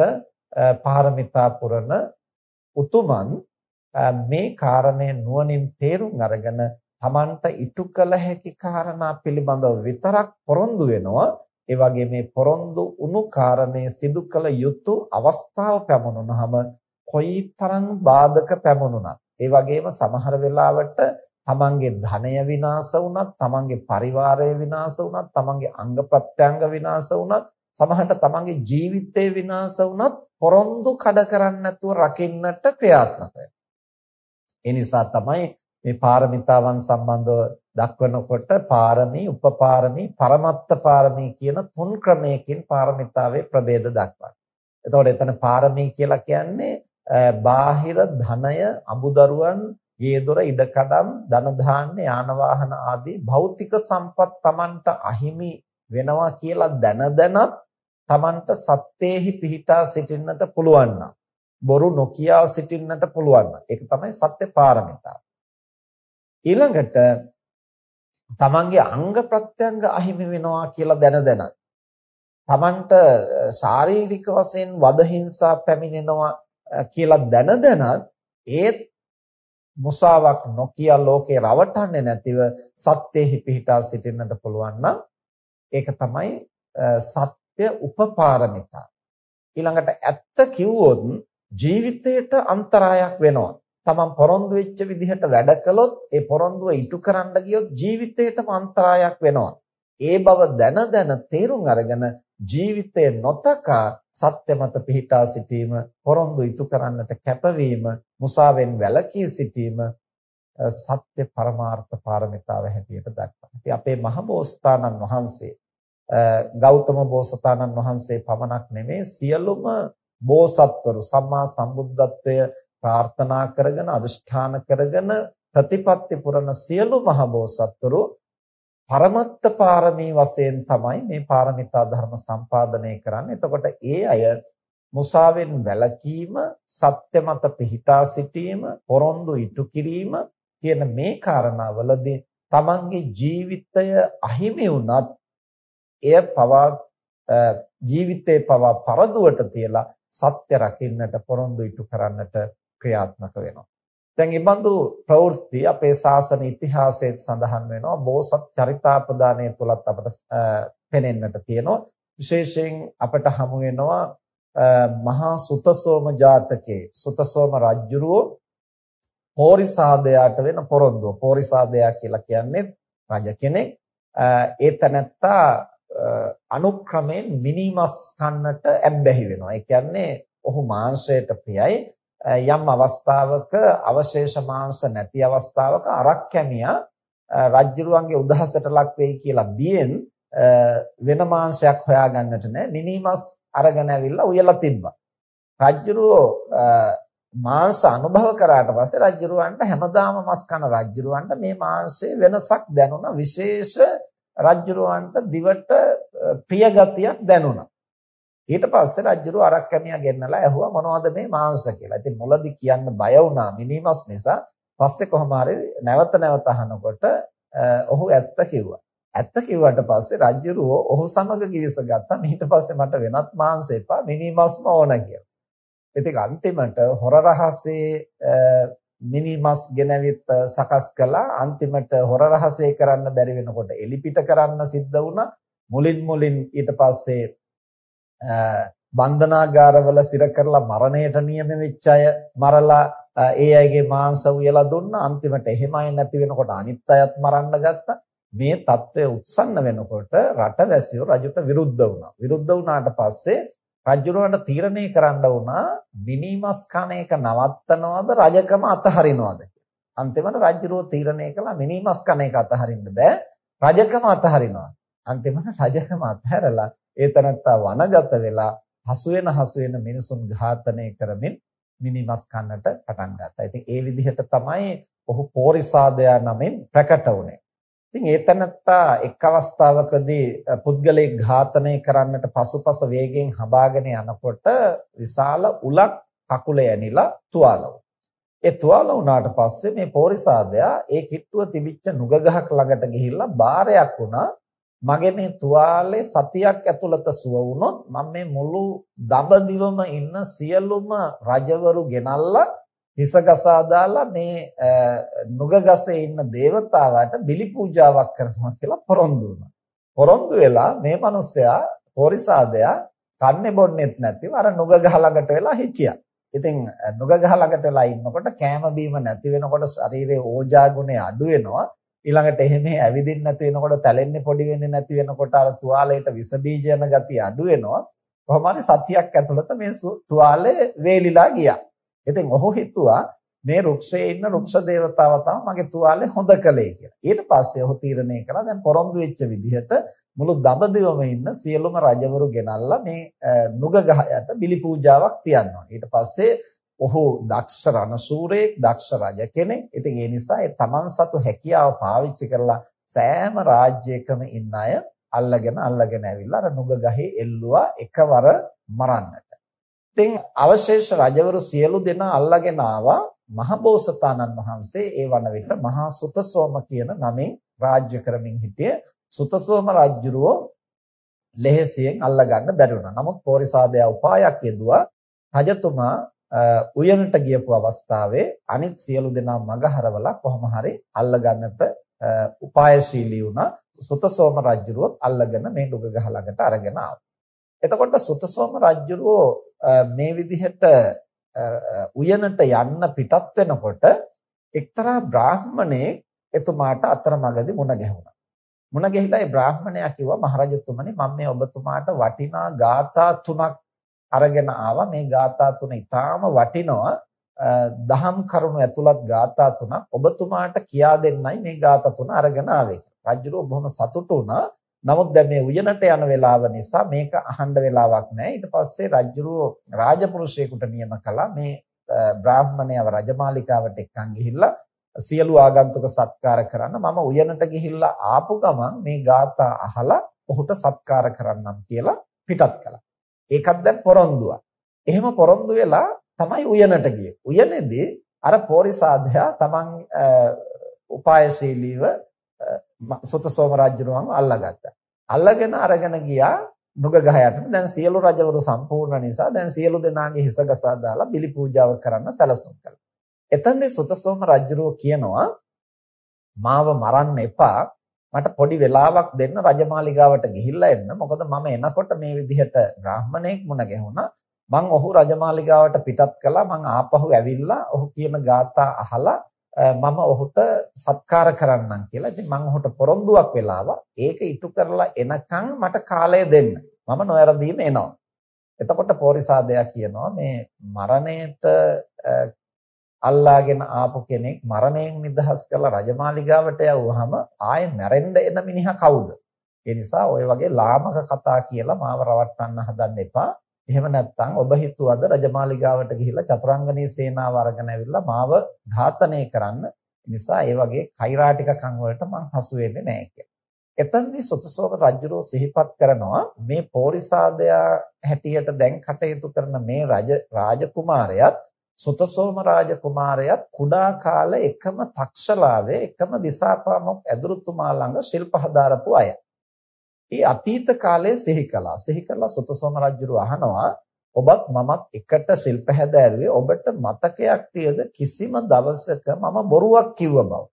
පාරමිතා පුරන උතුමන් මේ කාරණය නුවණින් තේරුම් අරගෙන Tamanට ඉටු කළ හැකි කාරණා පිළිබඳව විතරක් පොරොන්දු වෙනවා. ඒ වගේ මේ පොරොන්දු වුණු කාරණේ සිදු කළ යුතු අවස්ථාව පැමුණුනහම කොයිතරම් බාධක පැමුණුණත් ඒ වගේම සමහර වෙලාවට තමන්ගේ ධනය විනාශ වුණත්, තමන්ගේ පරිවාරය විනාශ වුණත්, තමන්ගේ අංග ප්‍රත්‍යංග විනාශ වුණත්, සමහරට තමන්ගේ ජීවිතය විනාශ වුණත් පොරොන්දු කඩ කරන්නේ නැතුව රකින්නට ක්‍රියාත්මක ඒ නිසා තමයි මේ පාරමිතාවන් සම්බන්ධව දක්වනකොට පාරමී, උපපාරමී, පරමත්ත පාරමී කියන තුන් ක්‍රමයකින් පාරමිතාවේ ප්‍රභේද දක්වන්නේ. එතකොට එතන පාරමී කියලා කියන්නේ බාහිර ධනය, අමුදරුවන් ගේ දොර ඉඩකඩම් ධන ධාන්‍ය යාන වාහන ආදී භෞතික සම්පත් Tamanට අහිමි වෙනවා කියලා දැන දැනත් Tamanට සත්‍යේහි පිහිටා සිටින්නට පුළුවන් බොරු නොකියා සිටින්නට පුළුවන් ඒක තමයි සත්‍ය පාරමිතාව ඊළඟට තමන්ගේ අංග ප්‍රත්‍යංග අහිමි වෙනවා කියලා දැන දැනත් තමන්ට ශාරීරික වශයෙන් වද හිංසා පැමිණෙනවා කියලා දැන දැනත් ඒත් මුසාවක් නොකිය ලෝකේ රවටන්නේ නැතිව සත්‍යෙහි පිහිටා සිටින්නට පුළුවන් නම් ඒක තමයි සත්‍ය උපපාරමිතා. ඊළඟට ඇත්ත කිව්වොත් ජීවිතයට අන්තරායක් වෙනවා. තමන් පොරොන්දු වෙච්ච විදිහට වැඩ කළොත් ඒ පොරොන්දුව ඉටු කරන්න ගියොත් ජීවිතයටම අන්තරායක් වෙනවා. ඒ බව දැන දැන තේරුම් අරගෙන ජීවිතය නොතකා සත්‍ය මත පිහිටා සිටීම පොරොන්දු ඉටු කරන්නට කැපවීම මුසාවෙන් වැළකී සිටීම සත්‍ය පරමාර්ථ පාරමිතාව හැටියට දක්වනවා. ඉතින් අපේ මහබෝසතාණන් වහන්සේ ගෞතම බෝසතාණන් වහන්සේ පමණක් නෙමේ සියලුම බෝසත්වරු සම්මා සම්බුද්ධත්වය ප්‍රාර්ථනා කරගෙන අදිෂ්ඨාන කරගෙන ප්‍රතිපත්ති පුරන සියලු මහබෝසත්වරු පරමත්ත පාරමී වශයෙන් තමයි මේ පාරමිතා ධර්ම සම්පාදනය කරන්නේ. එතකොට ඒ අය මුසාවෙන් වැළකීම, සත්‍ය මත පිහිටා සිටීම, පොරොන්දු ඉටු කිරීම කියන මේ කාරණාවලදී තමන්ගේ ජීවිතය අහිමි වුණත් එය පවා ජීවිතේ පවා පරදුවට තියලා සත්‍ය රකින්නට පොරොන්දු ඉටු කරන්නට ක්‍රියාත්මක වෙනවා. දැන් මේ බඳු ප්‍රවෘත්ති අපේ ශාසන ඉතිහාසයේ සඳහන් වෙනවා බෝසත් චරිතාපදානය තුලත් අපට පෙනෙන්නට තියෙනවා විශේෂයෙන් අපට හමු වෙනවා මහා සුතසෝම ජාතකයේ සුතසෝම රජුරෝ පෝරිසාදයට වෙන පොරොන්දුව. පෝරිසාදයා කියලා කියන්නේ රජ කෙනෙක්. ඒ තැනැත්තා අනුක්‍රමයෙන් මිනිමස් කන්නට ඇබ්බැහි වෙනවා. ඒ කියන්නේ ඔහු මාංශයට ප්‍රියයි. යම් අවස්ථාවක අවශේෂ මාංශ නැති අවස්ථාවක අරක් කැමියා රජ්ජුරුවන්ගේ උදහසට ලක් වෙයි කියලා බියෙන් වෙන මාංශයක් හොයාගන්නට නෑ. මිනිමස් අරගෙන ඇවිල්ලා උයලා තිබ්බා. රජ්ජුරුවෝ මාංශ අනුභව කරාට පස්සේ රජ්ජුරුවන්ට හැමදාම මස් කන රජ්ජුරුවන්ට මේ මාංශයේ වෙනසක් දැනුණා විශේෂ රජ්ජුරුවන්ට දිවට ප්‍රිය ගතියක් දැනුණා. ඊට පස්සේ රජුරු අරක් කැමියා ගෙන්නලා ඇහුවා මොනවද මේ මාංශ කියලා. ඉතින් මුලදි කියන්න බය වුණා මිනිමස් නිසා. පස්සේ කොහොම හරි නැවත නැවත අහනකොට ඔහු ඇත්ත කිව්වා. ඇත්ත කිව්වට පස්සේ රජුරුව ඔහු සමග කිවිස ගත්තා. ඊට පස්සේ මට වෙනත් මාංශ එපා මිනිමස්ම ඕන කියලා. ඉතින් අන්තිමට හොර රහසේ මිනිමස් ගෙනවිත් සකස් කළා. අන්තිමට හොර රහසේ කරන්න බැරි වෙනකොට එලිපිට කරන්න සිද්ධ වුණා. මුලින් මුලින් ඊට පස්සේ බන්ධනාගාරවල සිර කරලා මරණයට නියම වෙච්ච අය මරලා ඒ අයගේ මාංශ උයලා දුන්නා අන්තිමට එහෙම අය නැති වෙනකොට අනිත් අයත් මරන්න ගත්තා මේ తত্ত্বය උත්සන්න වෙනකොට රටවැසියෝ රජුට විරුද්ධ වුණා. විරුද්ධ වුණාට පස්සේ රජුරවන්ට තීරණය කරන්න වුණා මිනිමස් කණ එක නවත්තනවද රජකම අතහරිනවද අන්තිමට රජුරෝ තීරණය කළා මිනිමස් කණ එක අතහරින්න බෑ රජකම අතහරිනවා අන්තිමට රජකම අතහැරලා ඒතනත්තා වනගත වෙලා හසු වෙන හසු වෙන මිනිසුන් ඝාතනය කරමින් මිනිමස් කන්නට පටන් ගත්තා. ඉතින් ඒ විදිහට තමයි ඔහු පෝරිසාදයා නමින් ප්‍රකට වුණේ. ඉතින් ඒ තනත්තා එක් අවස්ථාවකදී පුද්ගලයෙක් ඝාතනය කරන්නට පසුපස වේගෙන් හඹාගෙන යනකොට විශාල උලක් කකුලේ ඇනිලා තුවාල ඒ තුවාල වුණාට පස්සේ මේ පෝරිසාදයා ඒ කිට්ටුව තිබිච්ච නුග ගහක් ළඟට ගිහිල්ලා බාරයක් වුණා. මගේ මේ තුවාලේ සතියක් ඇතුළත සුව වුණොත් මම මේ මුළු දඹදිවම ඉන්න සියලුම රජවරු ගෙනල්ලා හිස ගසා දාලා මේ නුග ගසේ ඉන්න దేవතාවට බිලි පූජාවක් කරනවා කියලා පොරොන්දු වුණා. පොරොන්දු වෙලා මේ මිනිස්සයා පොරිසාදයා කන්නේ බොන්නේත් නැතිව අර නුග ගහ ළඟට වෙලා හිටියා. ඉතින් නුග ගහ ළඟට වෙලා ඉන්නකොට කෑම බීම නැති වෙනකොට ශරීරයේ ඕජා ගුණය අඩු වෙනවා. ඊළඟට එහෙම ඇවිදින්න නැති වෙනකොට තැලෙන්නේ පොඩි වෙන්නේ නැති වෙනකොට අර තුවාලයට විස බීජ යන ගතිය අඩු වෙනවා. කොහොම හරි සතියක් ඇතුළත මේ තුවාලය වේලිලා ගියා. ඉතින් ඔහු හිතුවා මේ රුක්ෂයේ ඉන්න රුක්ෂ දේවතාව තමයි මගේ තුවාලේ හොඳ කළේ කියලා. ඊට පස්සේ ඔහු තීරණය කළා දැන් පොරොන්දු වෙච්ච විදිහට මුළු දඹදිවම ඉන්න සියලුම රජවරු ගෙනල්ලා මේ නුග ගහයට බිලි පූජාවක් තියනවා. ඊට පස්සේ ඔහු දක්ෂ රණශූරයෙක්, දක්ෂ රජ කෙනෙක්. ඉතින් ඒ නිසා ඒ තමන් සතු හැකියාව පාවිච්චි කරලා සෑම රාජ්‍යයකම ඉන්න අය අල්ලගෙන අල්ලගෙන ඇවිල්ලා අර නුග ගහේ එල්ලුවා එකවර මරන්නට. ඉතින් අවශේෂ රජවරු සියලු දෙනා අල්ලගෙන ආවා මහබෝසතාණන් වහන්සේ ඒ වන විට මහා සුතසෝම කියන නමින් රාජ්‍ය කරමින් හිටිය සුතසෝම රජුරෝ ලෙහෙසියෙන් අල්ලගන්න බැරි වුණා. නමුත් පෝරිසාදයා උපායක් යෙදුවා. රජතුමා උයනට ගියපු අවස්ථාවේ අනිත් සියලු දෙනා මගහරවලා කොහොම හරි අල්ලගන්නට උපායශීලී වුණා සුතසෝම රජුරුවත් අල්ලගෙන මේ ඩුග ගහ ළඟට අරගෙන ආවා. එතකොට සුතසෝම රජුරුව මේ විදිහට උයනට යන්න පිටත් වෙනකොට එක්තරා බ්‍රාහ්මණයෙක් එතුමාට අතරමඟදී මුණ ගැහුණා. මුණ ගැහිලා ඒ බ්‍රාහ්මණයා කිව්වා මහරජතුමනි මම මේ ඔබතුමාට වටිනා ගාථා තුනක් අරගෙන ආවා මේ ගාථා තුන ඊටාම වටිනවා දහම් කරුණු ඇතුළත් ගාථා තුනක් ඔබතුමාට කියා දෙන්නයි මේ ගාථා තුන අරගෙන ආවේ. රජුරෝ බොහොම සතුටු වුණා. නමුත් දැන් මේ උයනට යන වෙලාව නිසා මේක අහන්න වෙලාවක් නැහැ. ඊට පස්සේ රජුරෝ රාජපුරුෂයෙකුට නියම කළා මේ බ්‍රාහ්මණයව රජමාලිකාවට එක්කන් ගිහිල්ලා සියලු ආගන්තුක සත්කාර කරන්න මම උයනට ගිහිල්ලා ආපු ගමන් මේ ගාථා අහලා ඔහුට සත්කාර කරන්නම් කියලා පිටත් කළා. ඒකත් දැන් පොරොන්දුවක්. එහෙම පොරොන්දු වෙලා තමයි උයනට ගියේ. උයනේදී අර පෝරිසාදයා තමන් උපායශීලීව සුතසෝම රජුණන් අල්ලගත්තා. අල්ලගෙන අරගෙන ගියා නුග ගහ යටට. දැන් සියලු රජවරු සම්පූර්ණ නිසා දැන් සියලු දෙනාගේ හිස ගසා දාලා බිලි පූජාව කරන්න සැලසුම් කළා. එතෙන්දී සුතසෝම රජුරෝ කියනවා මාව මරන්න එපා මට පොඩි වෙලාවක් දෙන්න රජමාලිගාවට ගිහිල්ලා එන්න. මොකද මම එනකොට මේ විදිහට බ්‍රාහ්මණයෙක් මුණ ගැහුණා. මං ඔහු රජමාලිගාවට පිටත් කළා. මං ආපහු ඇවිල්ලා ඔහු කියන ගාථා අහලා මම ඔහුට සත්කාර කරන්නම් කියලා. ඉතින් මං ඔහුට පොරොන්දුවක් වෙලාවා. ඒක ඉටු කරලා එනකන් මට කාලය දෙන්න. මම නොයරදීම එනවා. එතකොට පෝරිසාදයා කියනවා මේ මරණයට අල්ලාගෙන ආපු කෙනෙක් මරණයෙන් නිදහස් කරලා රජමාලිගාවට යවුවාම ආයෙ මැරෙන්න එන මිනිහා කවුද? ඒ නිසා ওই වගේ ලාමක කතා කියලා මාව රවට්ටන්න හදන්න එපා. එහෙම නැත්නම් ඔබ හිතුවද රජමාලිගාවට ගිහිල්ලා චතුරංගනී සේනාව අරගෙන ඇවිල්ලා මාව ඝාතනය කරන්න. නිසා ඒ වගේ කෛරාටිකකම් වලට මං හසු වෙන්නේ නැහැ කියලා. එතනදී සුතසෝම රජුරෝ සිහිපත් කරනවා මේ පෝරිසාදයා හැටියට දැන් කටයුතු කරන මේ රජ රාජකුමාරයාත් සුතසෝම රාජකුමාරයාත් කුඩා කාලේ එකම තක්ෂලාවේ එකම දිසාපාමොක් ඇදුරුතුමා ළඟ ශිල්ප හදාරපු අය. ඒ අතීත කාලයේ සිහි කළා. සිහි කරලා සුතසෝම රජුරු අහනවා ඔබත් මමත් එකට ශිල්ප හැදෑරුවේ ඔබට මතකයක් තියද කිසිම දවසක මම බොරුවක් කිව්ව බව.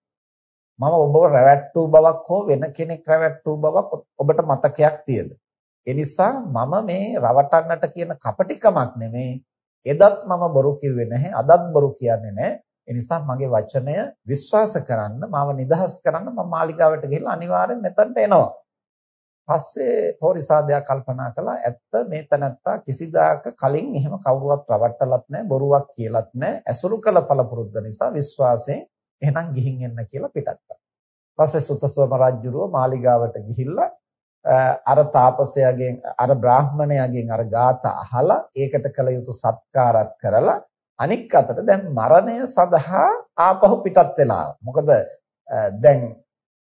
මම ඔබව රැවට්ටූ බවක් හෝ වෙන කෙනෙක් රැවට්ටූ බවක් ඔබට මතකයක් තියද? ඒ නිසා මම මේ රවටන්නට කියන කපටිකමක් නෙමේ. එදත් මම බොරු කිව්වේ නැහැ. අදත් බොරු කියන්නේ නැහැ. ඒ නිසා මගේ වචනය විශ්වාස කරන්න, මාව නිදහස් කරන්න මම මාලිගාවට ගිහිල්ලා අනිවාර්යෙන් මෙතනට එනවා. පස්සේ පෝරිසාදයා කල්පනා කළා ඇත්ත මේ තනත්තා කිසිදාක කලින් එහෙම කවුරුවත් රවට්ටලත් නැහැ බොරුවක් කියලත් නැහැ ඇසුරු කළ පළපුරුද්ද නිසා විශ්වාසයෙන් එහෙනම් ගිහින් එන්න කියලා පිටත්තා. පස්සේ සුතසෝම රජුරුව මාලිගාවට ගිහිල්ලා අර තාපසයාගෙන් අර බ්‍රාහ්මණයාගෙන් අර ગાත අහලා ඒකට කළ යුතු සත්කාරත් කරලා අනික් අතට දැන් මරණය සඳහා ආපහු පිටත් වෙලා. මොකද දැන්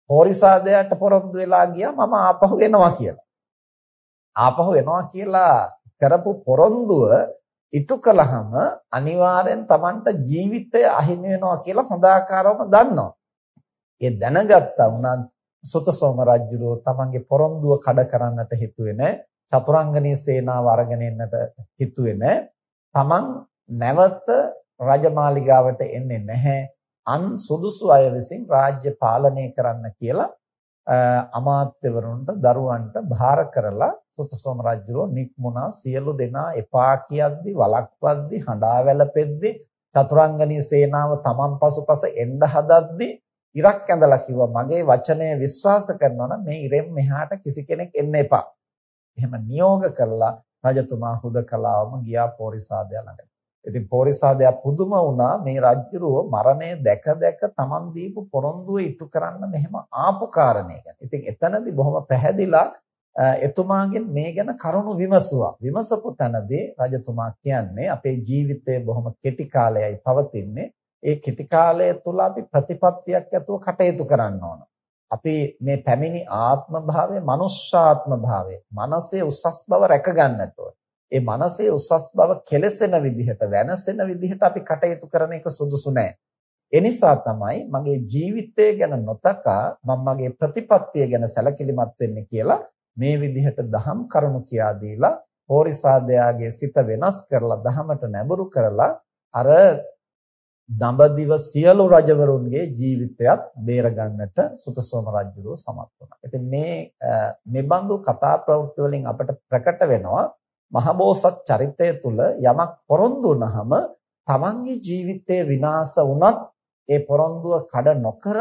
පොරිසාදයට පොරොන්දු වෙලා ගියා මම ආපහු එනවා කියලා. ආපහු එනවා කියලා කරපු පොරොන්දුව ඉටු කළාම අනිවාර්යෙන් Tamanට ජීවිතය අහිමි වෙනවා කියලා හොඳ ආකාරවම දන්නවා. ඒ දැනගත්තා වුණත් සුතසෝම රජුරෝ Tamanගේ පොරොන්දුව කඩ කරන්නට හිතුවේ නැහැ. චතුරංගනී සේනාව අරගෙන එන්නට හිතුවේ නැහැ. Taman නැවත රජමාලිගාවට එන්නේ නැහැ. අන් සුදුසු අය විසින් රාජ්‍ය පාලනය කරන්න කියලා අමාත්‍යවරුන්ට දරුවන්ට භාර කරලා සුතසෝම රජුරෝ නික්මුණා සියලු දෙනා එපා කියද්දි වලක්වද්දි හඬා වැළපෙද්දි චතුරංගනී සේනාව තමන් පසුපස එන්න හදද්දි ඉරක් ඇඳලා කිව්වා මගේ වචනය විශ්වාස කරනවා නම් මේ ඉරෙන් මෙහාට කිසි කෙනෙක් එන්න එපා. එහෙම නියෝග කළා රජතුමා හුදකලාවම ගියා පෝරිසාදයා ළඟට. ඉතින් පෝරිසාදයා පුදුම වුණා මේ රජුරුව මරණය දැක දැක Taman දීපු පොරොන්දුව ඉටු කරන්න මෙහෙම ආපු කාරණේ ගැන. ඉතින් එතනදී බොහොම පැහැදිලා එතුමාගෙන් මේ ගැන කරුණු විමසුවා. විමසපු තැනදී රජතුමා කියන්නේ අපේ ජීවිතය බොහොම කෙටි කාලයයි පවතින්නේ. ඒ කෙටි කාලය තුල අපි ප්‍රතිපත්තියක් ඇතුව කටයුතු කරන්න ඕන. අපි මේ පැමිණි ආත්ම භාවය, මනුෂ්‍යාත්ම භාවය, මනසේ උසස් බව රැක ගන්නට ඕන. ඒ මනසේ උසස් බව කෙලසෙන විදිහට වෙනසෙන විදිහට අපි කටයුතු කරන එක සුදුසු නෑ. ඒ නිසා තමයි මගේ ජීවිතය ගැන නොතකා මම මගේ ප්‍රතිපත්තිය ගැන සැලකිලිමත් වෙන්නේ කියලා මේ විදිහට දහම් කරුණු කියා දීලා පෝරිසාදයාගේ සිත වෙනස් කරලා දහමට නැඹුරු කරලා අර දඹදිව සියලු රජවරුන්ගේ ජීවිතයත් බේර ගන්නට සුතසෝම රජුරෝ සමත් වුණා. ඉතින් මේ මෙබඳු කතා ප්‍රවෘත්ති වලින් අපට ප්‍රකට වෙනවා මහබෝසත් චරිතය තුළ යමක් පොරොන්දු වුනහම තමන්ගේ ජීවිතය විනාශ වුණත් ඒ පොරොන්දුව කඩ නොකර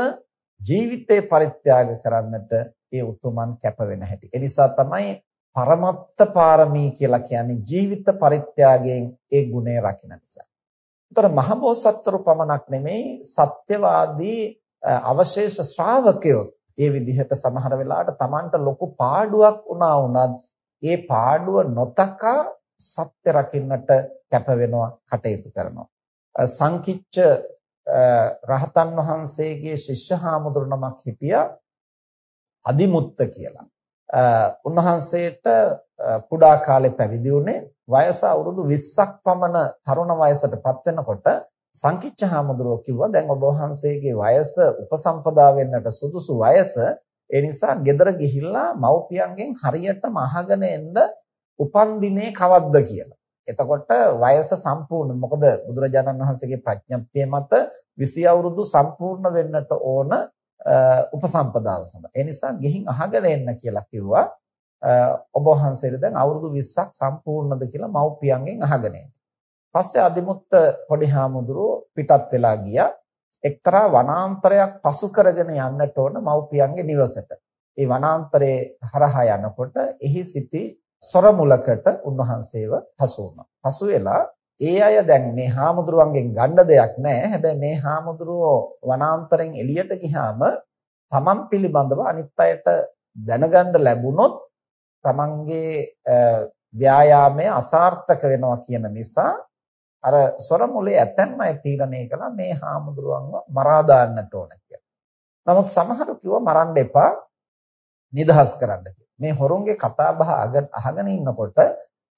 ජීවිතේ පරිත්‍යාග කරන්නට ඒ උතුමන් කැප වෙන හැටි. ඒ නිසා තමයි පරමත්ත පාරමී කියලා කියන්නේ ජීවිත පරිත්‍යාගයෙන් ඒ ගුණය රකින්න නිසා. උතර මහබෝසත්වරු පමණක් නෙමෙයි සත්‍යවාදී අවශේෂ ශ්‍රාවකයෝ ඒ විදිහට සමහර වෙලාවට Tamanට ලොකු පාඩුවක් වුණා වුණත් ඒ පාඩුව නොතකා සත්‍ය රකින්නට කැප වෙනවා කටයුතු කරනවා සංකිච්ඡ රහතන් වහන්සේගේ ශිෂ්‍ය හාමුදුරු නමක් හිටියා අදිමුත්ත කියලා. උන්වහන්සේට කුඩා කාලේ පැවිදි වුණේ වයස අවුරුදු 20ක් පමණ තරුණ වයසටපත් වෙනකොට සංකිච්ඡ හාමුදුරුවෝ කිව්වා දැන් ඔබ වහන්සේගේ වයස උපසම්පදා වෙන්නට සුදුසු වයස ඒ නිසා ගෙදර ගිහිල්ලා මව්පියන්ගෙන් හරියටම අහගෙන එන්න උපන් දිනේ කවද්ද කියලා. එතකොට වයස සම්පූර්ණ මොකද බුදුරජාණන් වහන්සේගේ ප්‍රඥප්තිය මත 20 අවුරුදු සම්පූර්ණ වෙන්නට ඕන උපසම්පදාව සඳහා. ඒ නිසා ගිහින් අහගෙන එන්න කියලා කිව්වා. ඔබ වහන්සේට දැන් අවුරුදු 20ක් සම්පූර්ණද කියලා මව්පියන්ගෙන් අහගෙන එන්න. පස්සේ අදිමුත්ත පොඩි හාමුදුරුවෝ පිටත් වෙලා ගියා. එක්තරා වනාන්තරයක් පසු කරගෙන යන්නට ඕන මව්පියන්ගේ නිවසට. ඒ වනාන්තරයේ හරහා යනකොට එහි සිටි සොර මුලකට උන්වහන්සේව හසු වුණා. හසු වෙලා ඒ අය දැන් මේ හාමුදුරුවන්ගෙන් ගන්න දෙයක් නැහැ. හැබැයි මේ හාමුදුරුවෝ වනාන්තරෙන් එළියට ගියාම තමන් පිළිබඳව අනිත් අයට දැනගන්න ලැබුණොත් තමන්ගේ ව්‍යායාමය අසාර්ථක වෙනවා කියන නිසා අර සොරමුලේ ඇතැම්ම අය තීරණය කළා මේ හාමුදුරුවන්ව මරා දාන්නට ඕන කියලා. නමුත් සමහරු කිව්වා මරන්න එපා නිදහස් කරන්න මේ හොරුන්ගේ කතා බහ අහගෙන ඉන්නකොට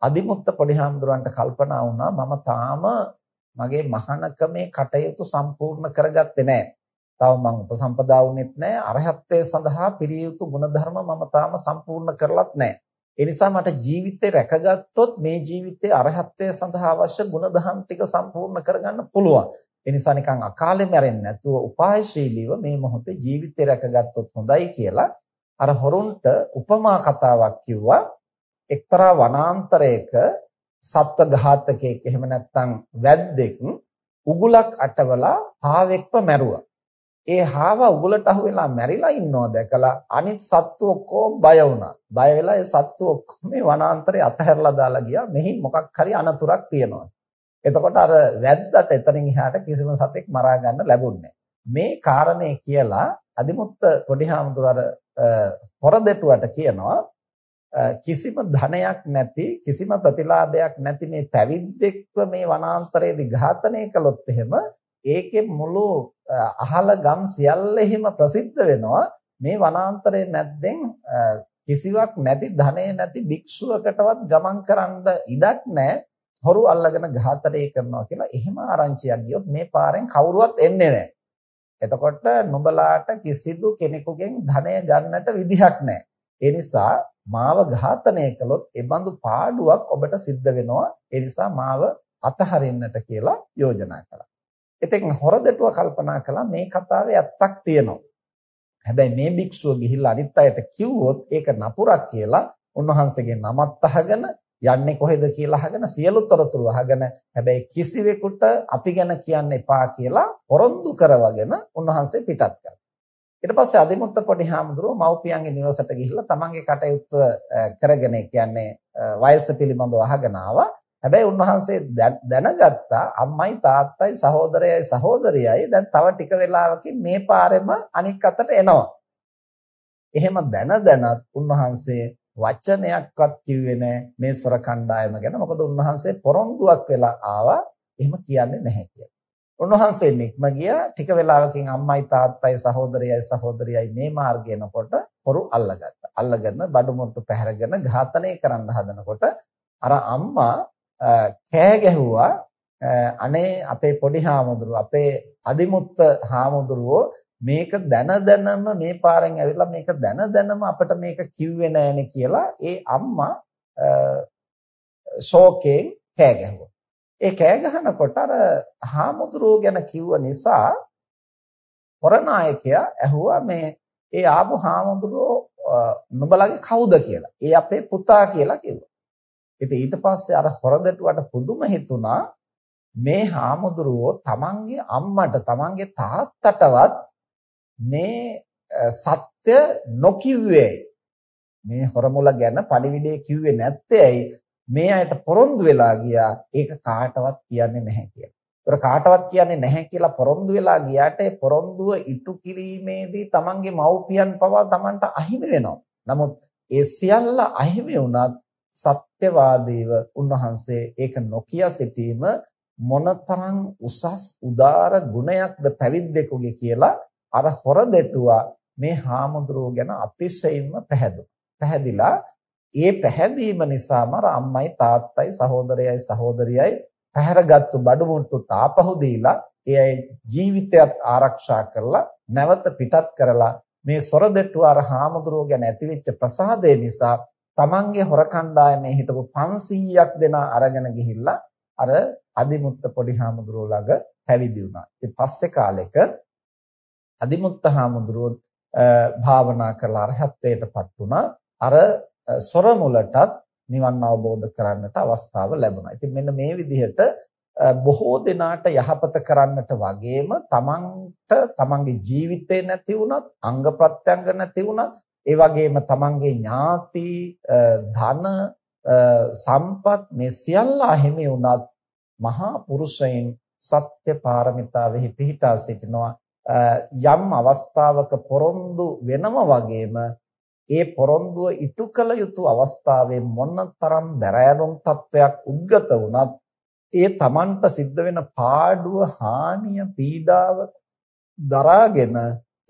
අදිමුත්ත පොඩි හාමුදුරන්ට කල්පනා වුණා මම තාම මගේ මහානකමේ කටයුතු සම්පූර්ණ කරගත්තේ නැහැ. තව මම උපසම්පදා වුණෙත් නැහැ. අරහත්ත්වයේ සඳහා පිරිය යුතු ගුණධර්ම මම තාම සම්පූර්ණ කරලත් නැහැ. ඒ නිසා මට ජීවිතේ රැකගත්තොත් මේ ජීවිතයේ අරහත්ත්වය සඳහා අවශ්‍ය ගුණධම් ටික සම්පූර්ණ කරගන්න පුළුවන්. ඒ නිසා නිකන් අකාලේ මැරෙන්නේ නැතුව උපායශීලීව මේ මොහොතේ ජීවිතේ රැකගත්තොත් හොඳයි කියලා අර හොරුන්ට උපමා කතාවක් කිව්වා. එක්තරා වනාන්තරයක සත්ව ඝාතකයෙක් එහෙම නැත්නම් වැද්දෙක් උගුලක් අටවලා හාවෙක්ව මැරුවා. ඒ හාව උගලට අහු වෙලා මැරිලා ඉන්නවා දැකලා අනිත් සත්තු ඔක්කොම බය වුණා. බය වෙලා ඒ සත්තු ඔක්කොම මේ වනාන්තරේ අතහැරලා දාලා ගියා. මෙහි මොකක් හරි අනතුරක් තියෙනවා. එතකොට අර වැද්දට එතනින් එහාට කිසිම සතෙක් මරා ගන්න ලැබුණේ මේ කාරණේ කියලා අදිමුත්ත පොඩිහාමුදුර අර පොරදෙටුවට කියනවා කිසිම ධනයක් නැති කිසිම ප්‍රතිලාභයක් නැති මේ පැවිද්දෙක්ව මේ වනාන්තරයේදී ඝාතනය කළොත් එහෙම ඒකේ මුළු අහල ගම් සියල්ලෙහිම ප්‍රසිද්ධ වෙනවා මේ වනාන්තරයේ මැද්දෙන් කිසිවක් නැති ධනෙ නැති භික්ෂුවකටවත් ගමන් කරන්න ඉඩක් නැහැ හොරු අල්ලගෙන ඝාතනය කරනවා කියලා එහෙම ආරංචියක් ගියොත් මේ පාරෙන් කවුරුවත් එන්නේ නැහැ. එතකොට නුඹලාට කිසිදු කෙනෙකුගෙන් ධනය ගන්නට විදිහක් නැහැ. ඒ නිසා මාව ඝාතනය කළොත් ඒ බඳු පාඩුවක් ඔබට සිද්ධ වෙනවා. ඒ නිසා මාව අතහරින්නට කියලා යෝජනා කළා. ඉතින් හොරදටුව කල්පනා කළා මේ කතාවේ ඇත්තක් තියෙනවා. හැබැයි මේ භික්ෂුව ගිහිල්ලා අනිත් අයට කිව්වොත් ඒක නපුරක් කියලා උන්වහන්සේගේ නමත් අහගෙන යන්නේ කොහෙද කියලා අහගෙන සියලු තොරතුරු අහගෙන හැබැයි කිසිවෙකුට අපි ගැන කියන්න එපා කියලා පොරොන්දු කරවගෙන උන්වහන්සේ පිටත් කළා. ඊට පස්සේ අදිමුත්ත පොඩි හාමුදුරුව මව්පියන්ගේ නිවසට ගිහිල්ලා තමන්ගේ කටයුත්ත කරගෙන කියන්නේ වයස පිළිබඳව අහගෙන ආවා. හැබැයි උන්වහන්සේ දැනගත්තා අම්මයි තාත්තයි සහෝදරයයි සහෝදරියයි දැන් තව ටික වෙලාවකින් මේ පාරෙම අනික් අතට එනවා. එහෙම දැන දැනත් උන්වහන්සේ වචනයක්වත් කිව්වේ නැහැ මේ සොර කණ්ඩායම ගැන. මොකද උන්වහන්සේ පොරොන්දුවක් වෙලා ආවා එහෙම කියන්නේ නැහැ කියලා. උන්වහන්සේ නික්ම ගියා ටික වෙලාවකින් අම්මයි තාත්තයි සහෝදරයයි සහෝදරියයි මේ මාර්ගය යනකොට පොරු අල්ලගත්තා. අල්ලගෙන බඩු මුට්ටු පැහැරගෙන ඝාතනය කරන්න හදනකොට අර අම්මා කෑ ගැහුවා අනේ අපේ පොඩි හාමුදුරුවෝ අපේ අදිමුත්ත හාමුදුරුවෝ මේක දැන දැනම මේ පාරෙන් ඇවිල්ලා මේක දැන දැනම අපිට මේක කිව්වේ නෑනේ කියලා ඒ අම්මා ශෝකයෙන් කෑ ගැහුවා. ඒ කෑ ගහනකොට අර හාමුදුරුවෝ ගැන කිව්ව නිසා පොරනායකයා ඇහුවා මේ ඒ ආපු හාමුදුරුවෝ නුඹලගේ කවුද කියලා. ඒ අපේ පුතා කියලා කිව්වා. ඉතින් ඊට පස්සේ අර හොරදටුවට පුදුම හිතුණා මේ හාමුදුරුවෝ තමන්ගේ අම්මට තමන්ගේ තාත්තටවත් මේ සත්‍ය නොකිව්වේ මේ හොරමුල ගැන පණිවිඩය කිව්වේ නැත්තේ ඇයි මේ අයට පොරොන්දු වෙලා ගියා ඒක කාටවත් කියන්නේ නැහැ කියලා. ඒතර කාටවත් කියන්නේ නැහැ කියලා පොරොන්දු වෙලා ගියාට ඒ පොරොන්දුව ඉටු කිරීමේදී තමන්ගේ මව්පියන් පවා තමන්ට අහිමි වෙනවා. නමුත් ඒ සියල්ල අහිමි වුණත් සත්‍යවාදීව උන්වහන්සේ ඒක නොකිය සිටීම මොනතරම් උසස් උදාර ගුණයක්ද පැවිද්දෙකුගේ කියලා අර හොර දෙටුවා මේ හාමුදුරුවෝ ගැන අතිශයින්ම පැහැදුනා. පැහැදිලා ඒ පැහැදීම නිසාම අර අම්මයි තාත්තයි සහෝදරයයි සහෝදරියයි පැහැරගත්තු බඩු මුට්ටු තාපහු දීලා ඒ අය ජීවිතයත් ආරක්ෂා කරලා නැවත පිටත් කරලා මේ සොර දෙටුව අර හාමුදුරුවෝ ගැන ඇතිවෙච්ච ප්‍රසාදය නිසා තමන්ගේ හොර කණ්ඩායමේ හිටපු 500ක් දෙනා අරගෙන ගිහිල්ලා අර අදිමුත්ත පොඩි හාමුදුරුවෝ ළඟ පැවිදි වුණා. ඉතින් පස්සේ කාලෙක අදිමුත්ත හාමුදුරුවෝ භාවනා කරලා අරහත්ත්වයටපත් වුණා. අර සොර මුලටත් නිවන් අවබෝධ කරන්නට අවස්ථාව ලැබුණා. ඉතින් මෙන්න මේ විදිහට බොහෝ දෙනාට යහපත කරන්නට වගේම තමන්ට තමන්ගේ ජීවිතේ නැති වුණත් අංග ප්‍රත්‍යංග නැති වුණත් ඒ වගේම තමන්ගේ ඥාති ධන සම්පත් මේ සියල්ල අහිමි වුණත් මහා පුරුෂයන් සත්‍ය පාරමිතාවෙහි පිහිටා සිටිනවා. යම් අවස්ථාවක පොරොන්දු වෙනම වගේම ඒ පොරොන්දුව ඉටු කළ යුතු අවස්ථාවේ මොනතරම් බැරෑරුම් තත්වයක් උද්ගත වුණත් ඒ Tamanට සිද්ධ වෙන පාඩුව හානිය පීඩාව දරාගෙන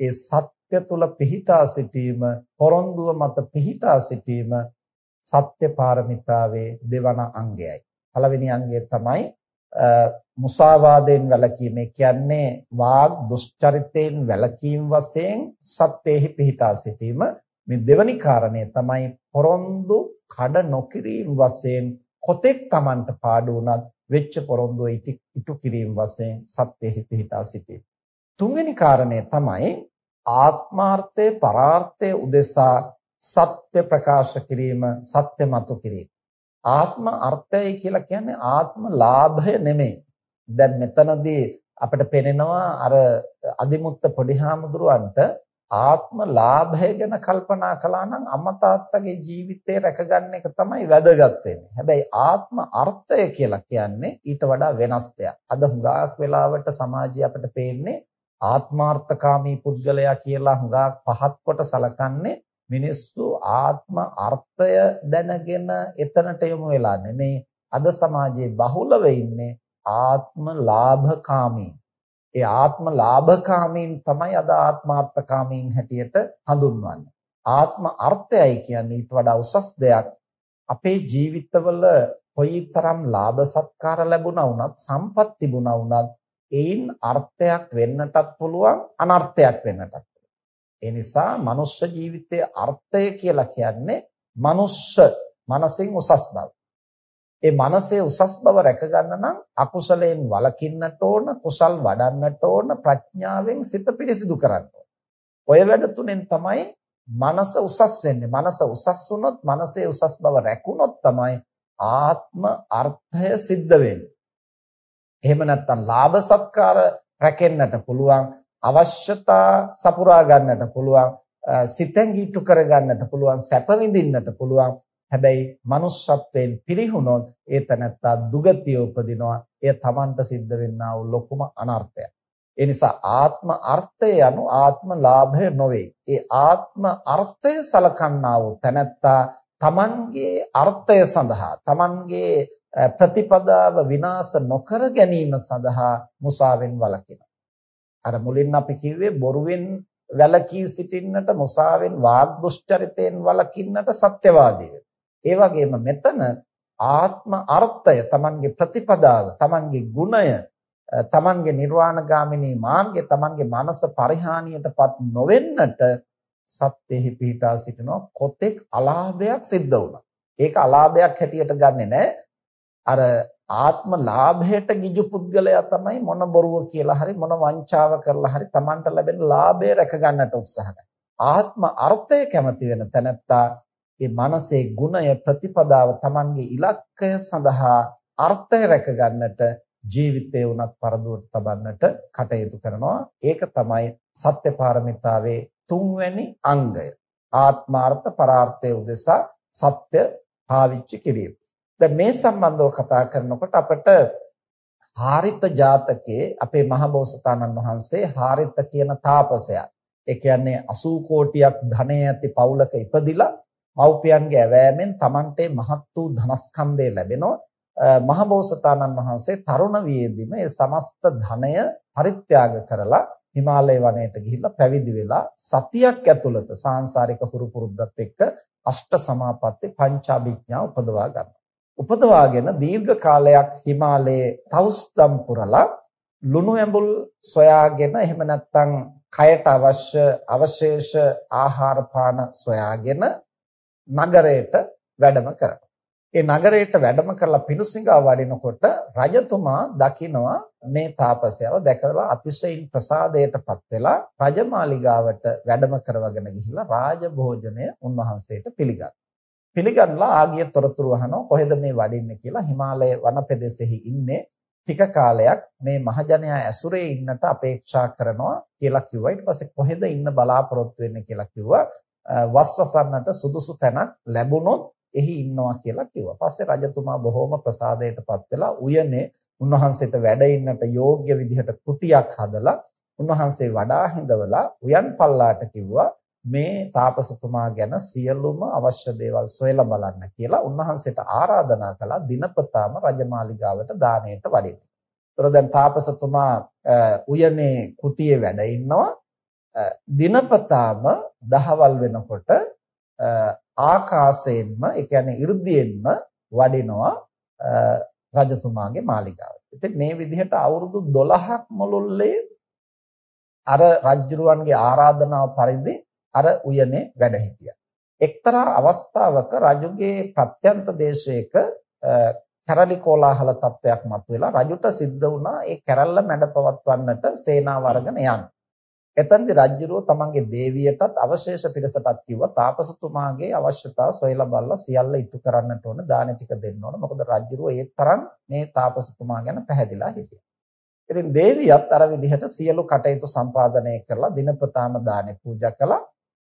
ඒ සත්‍ය තුල පිහිටා සිටීම පොරොන්දුව මත පිහිටා සිටීම සත්‍ය පාරමිතාවේ දෙවන අංගයයි පළවෙනි අංගය තමයි මුසාවාදයෙන් වැළකීම. ඒ කියන්නේ වාග් දුෂ්චරිතයෙන් වැළකීම වශයෙන් සත්‍යෙහි පිහිටා සිටීම. මේ දෙවැනි කාරණය තමයි පොරොන්දු කඩ නොකිරීම වශයෙන් කොතෙක් Tamanට පාඩු වුණත් වෙච්ච පොරොන්දුව ඉටු කිරීම වශයෙන් සත්‍යෙහි පිහිටා සිටීම. තුන්වෙනි කාරණය තමයි ආත්මාර්ථය පරාර්ථය උදෙසා සත්‍ය ප්‍රකාශ කිරීම සත්‍ය මතු කිරීම. ආත්ම අර්ථය කියලා කියන්නේ ආත්ම ලාභය නෙමෙයි. දැන් මෙතනදී අපිට පෙනෙනවා අර අදිමුත්ත පොඩි හාමුදුරුවන්ට ආත්ම ලාභය ගැන කල්පනා කළා නම් අම්මා තාත්තගේ ජීවිතේ රැකගන්න එක තමයි වැදගත් වෙන්නේ. හැබැයි ආත්ම අර්ථය කියලා කියන්නේ ඊට වඩා වෙනස් දෙයක්. අද හුඟක් වෙලාවට සමාජය අපිට පේන්නේ ආත්මාර්ථකාමී පුද්ගලයා කියලා හුඟක් පහත් කොට සලකන්නේ මිනිස්සු ආත්ම අර්ථය දැනගෙන එතනට යොමු වෙලා නෙමේ අද සමාජයේ බහුලව ඉන්නේ ආත්ම ලාභකාමී. ඒ ආත්ම ලාභකාමීන් තමයි අද ආත්මාර්ථකාමීන් හැටියට හඳුන්වන්නේ. ආත්ම අර්ථයයි කියන්නේ ඊට වඩා උසස් දෙයක්. අපේ ජීවිතවල කොයිතරම් ලාභ සත්කාර ලැබුණා වුණත් සම්පත් තිබුණා වුණත් ඒයින් අර්ථයක් වෙන්නටත් පුළුවන් අනර්ථයක් වෙන්නටත් ඒ නිසා මනුෂ්‍ය ජීවිතයේ අර්ථය කියලා කියන්නේ මනුෂ්‍ය මනසින් උසස් බව. ඒ මනසේ උසස් බව රැක ගන්න නම් අකුසලයෙන් වළකින්නට ඕන, කුසල් වඩන්නට ඕන, ප්‍රඥාවෙන් සිත පිරිසිදු කරන්න ඕන. ඔය වැඩ තුනෙන් තමයි මනස උසස් වෙන්නේ. මනස උසස් වුණොත්, මනසේ උසස් බව රැකුණොත් තමයි ආත්ම අර්ථය සිද්ධ වෙන්නේ. එහෙම නැත්නම් ලාභ සත්කාර රැකෙන්නට පුළුවන් අවශ්‍යතා සපුරා ගන්නට පුළුවන් සිතෙන් ඊටු කර ගන්නට පුළුවන් සැප විඳින්නට පුළුවන්. හැබැයි manussත්වයෙන් පිරිහුණොත් ඒ තනත්තා දුගතිය උපදිනවා. එය Tamanට සිද්ධ වෙන්නා වූ ලොකුම අනර්ථයක්. ඒ නිසා ආත්ම අර්ථය යනු ආත්ම ලාභය නොවේ. ඒ ආත්ම අර්ථය සලකන්නා වූ තනත්තා Tamanගේ අර්ථය සඳහා Tamanගේ ප්‍රතිපදාව විනාශ නොකර ගැනීම සඳහා මුසාවෙන් වළකිනවා අර මුලින් අපි කිව්වේ බොරුවෙන් වැළකී සිටින්නට මුසාවෙන් වාග් දුෂ්චරිතයෙන් වළකින්නට සත්‍යවාදී ඒ වගේම මෙතන ආත්ම අර්ථය Tamanගේ ප්‍රතිපදාව Tamanගේ ගුණය Tamanගේ නිර්වාණගාමිනී මාර්ගය Tamanගේ මනස පරිහානියටපත් නොවෙන්නට සත්‍යෙහි පිහිටා සිටිනවා කොතෙක් අලාභයක් සිද්ධ වුණා. ඒක අලාභයක් හැටියට ගන්නෙ නෑ. අර ආත්ම ලාභයට ගිජු පුද්ගලයා තමයි මොන බොරුව කියලා හරි මොන වංචාව කරලා හරි Tamanට ලැබෙන ලාභය රැක ගන්නට උත්සාහ ආත්ම අර්ථය කැමති වෙන තැනැත්තා ඒ මනසේ ගුණය ප්‍රතිපදාව Tamanගේ ඉලක්කය සඳහා අර්ථය රැක ගන්නට ජීවිතේ උනත් පරදුවට තබන්නට කටයුතු කරනවා. ඒක තමයි සත්‍ය පාරමිතාවේ තුන්වැනි අංගය. ආත්මාර්ථ පරාර්ථය උදෙසා සත්‍ය පාවිච්චි කිරීම. දැන් මේ සම්බන්ධව කතා කරනකොට අපිට හාරිත ජාතකයේ අපේ මහබෝසතාණන් වහන්සේ හාරිත කියන තාපසයා ඒ කියන්නේ 80 කෝටියක් ධනය ඇති පවුලක ඉපදිලා මව්පියන්ගේ ඇවෑමෙන් Tamante මහත් වූ ධනස්කන්ධය ලැබෙනවා මහබෝසතාණන් වහන්සේ තරුණ වියේදීම ඒ සමස්ත ධනය පරිත්‍යාග කරලා හිමාලය වනයේට ගිහිල්ලා පැවිදි වෙලා සතියක් ඇතුළත සාංශාරික හුරු පුරුද්දත් එක්ක අෂ්ට සමාපatti පංචාභිඥා උපදවා ගන්නවා. උපදවාගෙන දීර්ඝ කාලයක් හිමාලයේ තවුස්දම් පුරලා ලුණු ඇඹුල් සොයාගෙන එහෙම නැත්නම් කයට අවශ්‍ය අවශේෂ ආහාර පාන සොයාගෙන නගරයට වැඩම කරනවා. ඒ නගරයට වැඩම කරලා පිණුසිඟා වඩිනකොට රජතුමා දකිනවා මේ තාපසයව දැකලා අතිශයින් ප්‍රසාදයටපත් වෙලා රජමාලිගාවට වැඩම කරවගෙන ගිහිල්ලා රාජභෝජනය උන්වහන්සේට පිළිගන්නවා. පිළිගන්නලා ආගිය තොරතුරු අහනවා කොහෙද මේ වඩින්නේ කියලා හිමාලය වනපෙදෙසෙහි ඉන්නේ. ටික කාලයක් මේ මහජනයා ඇසුරේ ඉන්නට අපේක්ෂා කරනවා කියලා කිව්වා. ඊට පස්සේ කොහෙද ඉන්න බලාපොරොත්තු වෙන්නේ කියලා කිව්වා. වස්වසන්නට සුදුසු තැනක් ලැබුණොත් එහි ඉන්නවා කියලා කිව්වා. පස්සේ රජතුමා බොහොම ප්‍රසාදයටපත් වෙලා උයනේ උන්වහන්සේට වැඩ ඉන්නට යෝග්‍ය විදිහට කුටියක් හදලා උන්වහන්සේ වඩා හිඳවලා උයන් පල්ලාට කිව්වා. මේ තාපසතුමා ගැන සියලුම අවශ්‍ය දේවල් සොයලා බලන්න කියලා උන්වහන්සේට ආරාධනා කළා දිනපතාම රජමාලිගාවට දාණයට වඩින්න. ඒතර දැන් තාපසතුමා උයනේ කුටියේ වැඩ ඉන්නවා. දිනපතාම දහවල් වෙනකොට ආකාශයෙන්ම ඒ කියන්නේ 이르දියෙන්ම වඩිනවා රජතුමාගේ මාලිගාවට. ඉතින් මේ විදිහට අවුරුදු 12ක් මුළුල්ලේ අර රජුරුවන්ගේ ආරාධනාව පරිදි අර උයනේ වැඩ හිටියා. එක්තරා අවස්ථාවක රජුගේ ප්‍රත්‍යන්ත දේශයක කැරලි කෝලාහල තත්වයක් මතුවෙලා රජුට සිද්ධ වුණා ඒ කැරල්ල මැඩපවත්වන්නට සේනාව අරගෙන යන්න. එතෙන්දි රජුරෝ තමන්ගේ දේවියටත් අවශේෂ පිටසටත් කිව්වා තාපසතුමාගේ අවශ්‍යතා සොයලා බලලා සියල්ල ඉටු කරන්නට ඕන දාන ටික දෙන්න ඕන මොකද රජුරෝ ඒ තරම් මේ තාපසතුමා ගැන පැහැදිලා හිටියා. ඉතින් දේවියත් අර විදිහට සියලු කටයුතු සම්පාදනය කරලා දිනපතාම දානෙ පූජා කළා.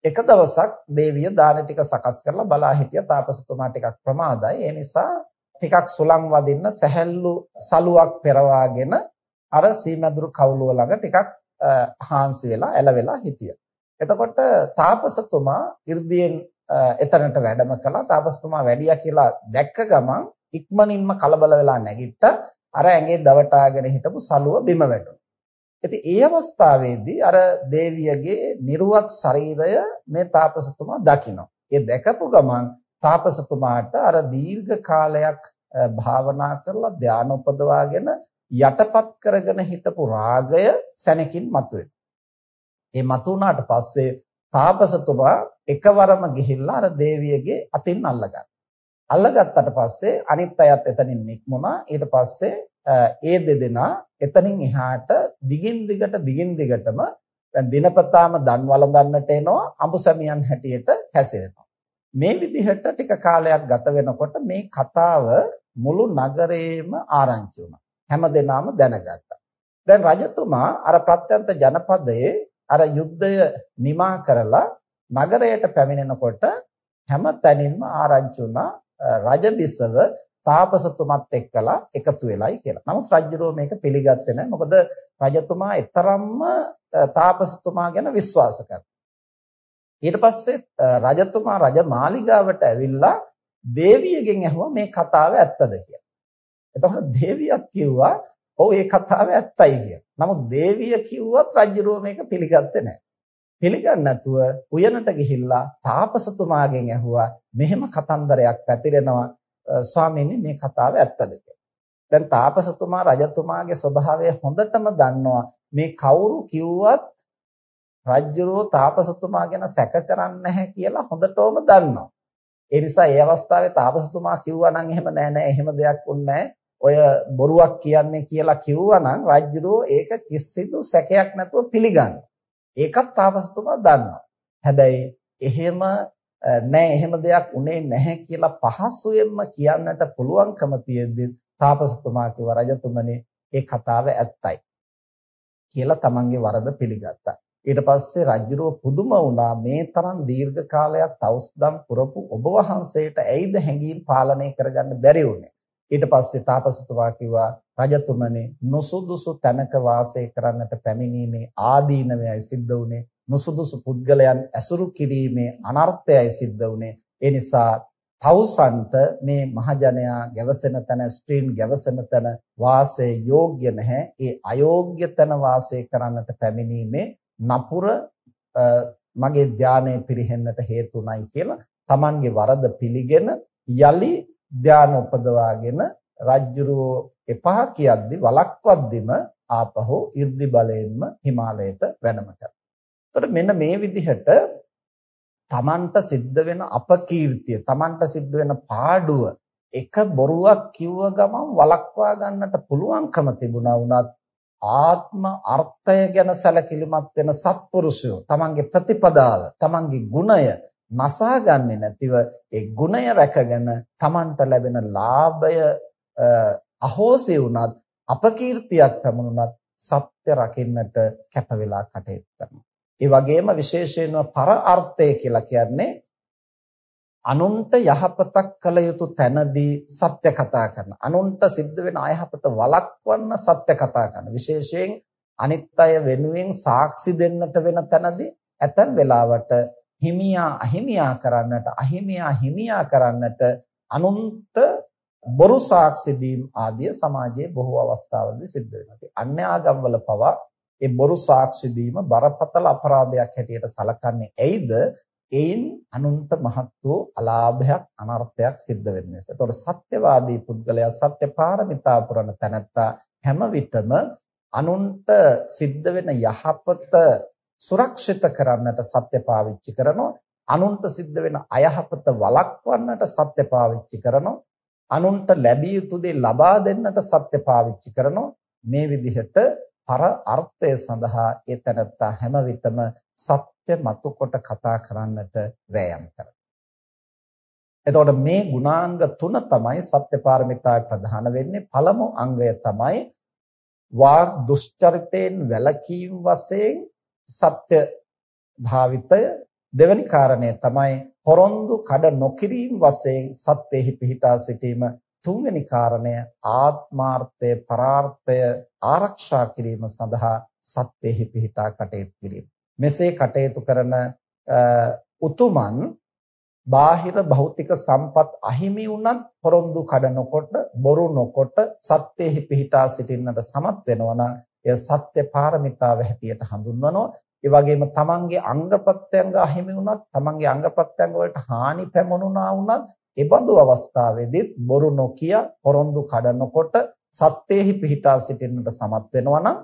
එක දවසක් දේවිය දාන ටික සකස් කරලා බලා හිටියා තාපසතුමා ටිකක් ප්‍රමාදයි. ඒ නිසා ටිකක් සුලං වදින්න සැහැල්ලු සලුවක් පෙරවාගෙන අර සීමදුරු කවුළුව ළඟ ටිකක් හාන්සි වෙලා ඇලවෙලා හිටියා. එතකොට තාපසතුමා 이르දියෙන් එතනට වැඩම කළා. තාපසතුමා වැඩියා කියලා දැක්ක ගමන් ඉක්මනින්ම කලබල වෙලා නැගිට්ටා. අර ඇඟේ දවටාගෙන හිටපු සලුව බිම වැටුණා. ඉතින් ඒ අවස්ථාවේදී අර දේවියගේ නිර්වත් ශරීරය මේ තාපසතුමා දකිනවා. ඒ දැකපු ගමන් තාපසතුමාට අර දීර්ඝ කාලයක් භාවනා කරලා ධානය උපදවාගෙන යටපත් කරගෙන හිටපු රාගය සැනකින් මතුවෙනවා. ඒ මතුණාට පස්සේ තාපසතුමා එකවරම ගිහිල්ලා අර දේවියගේ අතින් අල්ලගන්නවා. අල්ලගත්තට පස්සේ අනිත් අයත් එතනින් නික්මුණා. ඊට පස්සේ ඒ දෙදෙනා එතනින් එහාට දිගින් දිගට දිගින් දිගටම දැන් දිනපතාම දන් වළඳන්නට එනවා අඹසමියන් හැටියට හැසිරෙනවා. මේ විදිහට ටික කාලයක් ගත වෙනකොට මේ කතාව මුළු නගරේම ආරංචි වුණා. හැමදෙනාම දැනගත්තා. දැන් රජතුමා අර ප්‍රත්‍යන්ත ජනපදයේ අර යුද්ධය නිමා කරලා නගරයට පැමිණෙනකොට හැම තැනින්ම ආරංචි වුණා රජබිසව තාපසතුමත් එක්කලා එකතු වෙලයි කියලා. නමුත් රජුරෝ මේක පිළිගත්තේ නැහැ. මොකද රජතුමා ඊතරම්ම තාපසතුමා ගැන විශ්වාස කරා. ඊට පස්සේ රජතුමා රජ මාලිගාවට ඇවිල්ලා දේවියගෙන් ඇහුවා මේ කතාව ඇත්තද කියලා. එතකොට දේවියක් කිව්වා ඔව් ඒ කතාව ඇත්තයි කියලා. නමුත් දේවිය කිව්වත් රජුරෝ මේක පිළිගත්තේ නැහැ. පිළිගන්නේ නැතුව උයනට ගිහිල්ලා තාපසතුමාගෙන් ඇහුවා මෙහෙම කතන්දරයක් පැතිරෙනවා ස්වාමීනි මේ කතාව ඇත්තද දැන් තාපසතුමා රජතුමාගේ ස්වභාවය හොඳටම දන්නවා මේ කවුරු කිව්වත් රජ්ජුරුව තාපසතුමා ගැන සැක කරන්නේ නැහැ කියලා හොඳටම දන්නවා. ඒ නිසා ඒ අවස්ථාවේ තාපසතුමා කිව්වා නම් එහෙම නෑ නෑ එහෙම දෙයක් වුන්නේ ඔය බොරුවක් කියන්නේ කියලා කිව්වා නම් රජ්ජුරුව ඒක කිසිදු සැකයක් නැතුව පිළිගන්නවා. ඒකත් තාපසතුමා දන්නවා. හැබැයි එහෙම නෑ එහෙම දෙයක් උනේ නැහැ කියලා පහසුවෙන්ම කියන්නට පුළුවන්කම තියෙද්දි තාපසතුමා කිව්ව රජතුමනි ඒ කතාව ඇත්තයි කියලා තමන්ගේ වරද පිළිගත්තා. ඊට පස්සේ රජුරෝ පුදුම වුණා. මේ තරම් දීර්ඝ කාලයක් තවුස්දම් පුරපු ඔබ වහන්සේට ඇයිද හැඟීම් පාලනය කරගන්න බැරි වුනේ? ඊට පස්සේ තාපසතුමා කිව්වා රජතුමනි නොසුදුසු තැනක වාසය කරන්නට පැමිණීමේ ආදීනවයයි සිද්ධ වුනේ. නොසුදුසු පුද්ගලයන් ඇසුරු කිරීමේ අනර්ථයයි සිද්ධ වුනේ ඒ නිසා තවුසන්ට මේ මහජනයා ගැවසෙන තැන ස්ත්‍රීන් ගැවසෙන තැන වාසය යෝග්‍ය නැහැ ඒ අයෝග්‍ය තැන වාසය කරන්නට පැමිණීමේ නපුර මගේ ධානය පිරෙහෙන්නට හේතුණයි කියලා Tamanගේ වරද පිළිගෙන යලි ධාන උපදවාගෙන රජ්ජුරුව එපා කියද්දි වලක්වද්දිම ආපහු 이르දි බලයෙන්ම හිමාලයට වැඩම කරා. එතකොට මෙන්න මේ විදිහට තමන්ට සිද්ධ වෙන අපකීර්තිය තමන්ට සිද්ධ වෙන පාඩුව එක බොරුවක් කිව්ව ගමන් වළක්වා ගන්නට පුළුවන්කම තිබුණා වුණත් ආත්ම අර්ථය ගැන සැලකිලිමත් වෙන සත්පුරුෂයෝ තමන්ගේ ප්‍රතිපදාව තමන්ගේ ගුණය නසාගන්නේ නැතිව ඒ ගුණය රැකගෙන තමන්ට ලැබෙන ලාභය අහෝසි වුණත් අපකීර්තියක් පැමුණුණත් සත්‍ය රකින්නට කැප වෙලා කටයුතු කරනවා. ඒ වගේම විශේෂයෙන්ම පර අර්ථය කියලා කියන්නේ අනුන්ට යහපතක් කළ යුතු තැනදී සත්‍ය කතා කරන. අනුන්ට සිද්ධ වෙන අයහපත වළක්වන්න සත්‍ය කතා කරන. විශේෂයෙන් අනිත් අය වෙනුවෙන් සාක්ෂි දෙන්නට වෙන තැනදී ඇතැම් වෙලාවට හිමියා අහිමියා කරන්නට අහිමියා හිමියා කරන්නට අනුන්ට බොරු සාක්ෂි දීම් ආදිය සමාජයේ බොහෝ අවස්ථාවලදී සිද්ධ වෙනවා. ඉතින් අන්‍ය ආගම්වල පවා ඒ බොරු සාක්ෂි දීම බරපතල අපරාධයක් හැටියට සලකන්නේ ඇයිද? එයින් අනුන්ට මහත් වූ අලාභයක් අනර්ථයක් සිද්ධ වෙන්නේ. ඒතකොට සත්‍යවාදී පුද්ගලයා සත්‍ය පාරමිතා පුරන තැනැත්තා හැම විටම අනුන්ට සිද්ධ වෙන යහපත සුරක්ෂිත කරන්නට සත්‍ය පාවිච්චි කරනවා. අනුන්ට සිද්ධ වෙන අයහපත වළක්වන්නට සත්‍ය පාවිච්චි කරනවා. අනුන්ට ලැබිය යුතු දේ ලබා දෙන්නට සත්‍ය පාවිච්චි කරනවා. මේ විදිහට පර අර්ථය සඳහා ඒ තැනත්තා හැම විටම සත්‍ය මතු කොට කතා කරන්නට වෑයම් කරනවා. එතකොට මේ ගුණාංග තුන තමයි සත්‍ය පාරමිතාවේ ප්‍රධාන වෙන්නේ. පළමු අංගය තමයි වාග් දුෂ්චරිතයෙන් වැළකීම් වශයෙන් සත්‍ය භාවිතය දෙවැනි කාරණය තමයි පොරොන්දු කඩ නොකිරීම වශයෙන් සත්‍යෙහි පිහිටා සිටීම තුන්වෙනි කාරණය ආත්මාර්ථය පරාර්ථය ආරක්ෂා කිරීම සඳහා සත්‍යෙහි පිහිටා කටයුතු කිරීම. මෙසේ කටයුතු කරන උතුමන් බාහිර භෞතික සම්පත් අහිමි වුණත් පොරොන්දු කඩ නොකොට බොරු නොකොට සත්‍යෙහි පිහිටා සිටින්නට සමත් වෙනවා නම් එය සත්‍ය පාරමිතාව හැටියට හඳුන්වනවා. ඒ වගේම තමන්ගේ අංග ප්‍රත්‍යංග අහිමි වුණත් තමන්ගේ අංග ප්‍රත්‍යංග වලට හානි පැමුණුනා වුණත් ඒ බඳු අවස්ථාවේදීත් බොරු නොකිය පොරොන්දු කඩනකොට සත්‍යෙහි පිහිටා සිටින්නට සමත් වෙනවා නම්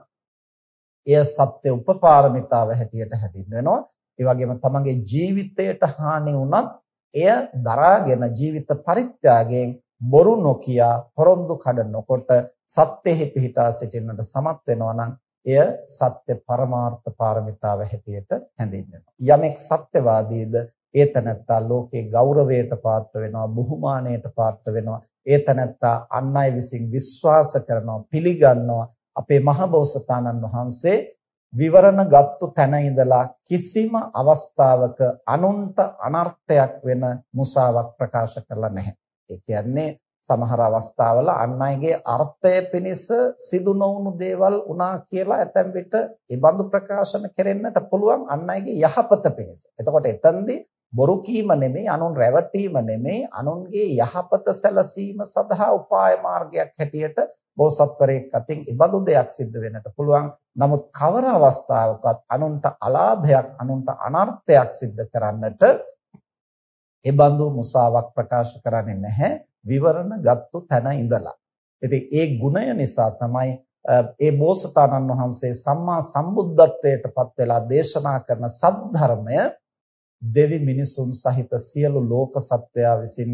එය සත්‍ය උපපාරමිතාව හැටියට හැදින්වෙනවා ඒ වගේම තමන්ගේ ජීවිතයට හානි වුණත් එය දරාගෙන ජීවිත පරිත්‍යාගයෙන් බොරු නොකිය පොරොන්දු කඩ නොකොට සත්‍යෙහි පිහිටා සිටින්නට සමත් වෙනවා නම් එය සත්‍ය පරමාර්ථ පාරමිතාව හැටියට හැඳින්වෙනවා. යමෙක් සත්‍යවාදීද ඒ තැනැත්තා ලෝකේ ගෞරවයට පාත්‍ර වෙනවා, බුහුමානයට පාත්‍ර වෙනවා. ඒ තැනැත්තා අන් අය විසින් විශ්වාස කරනවා, පිළිගන්නවා. අපේ මහබෝසතාණන් වහන්සේ විවරණ ගත්තු තැන ඉඳලා කිසිම අවස්ථාවක අනුන්ට අනර්ථයක් වෙන මුසාවක් ප්‍රකාශ කරලා නැහැ. ඒ කියන්නේ සමහර අවස්ථාවල අන් අයගේ අර්ථය පිණිස සිදු නොවුණු දේවල් වුණා කියලා ඇතැම් විට ඒ බඳු ප්‍රකාශන කෙරෙන්නට පුළුවන් අන් අයගේ යහපත පිණිස. එතකොට එතනදී බොරු කීම නෙමෙයි අනුන් රැවටීම නෙමෙයි අනුන්ගේ යහපත සැලසීම සඳහා උපාය මාර්ගයක් හැටියට බෝසත්වරයෙක් අතින් ඉබඳු දෙයක් සිද්ධ වෙන්නට පුළුවන්. නමුත් කවර අවස්ථාවකත් අනුන්ට අලාභයක් අනුන්ට අනර්ථයක් සිද්ධ කරන්නට එබඳු මුසාවක් ප්‍රකාශ කරන්නේ නැහැ. විවරණ ගත්තු තැන ඉඳලා. ඉතින් ඒ ගුණය නිසා තමයි ඒ බෝසතාණන් වහන්සේ සම්මා සම්බුද්ධත්වයට පත් වෙලා දේශනා කරන සද්ධර්මය දෙවි මිනිසුන් සහිත සියලු ලෝක සත්වයා විසින්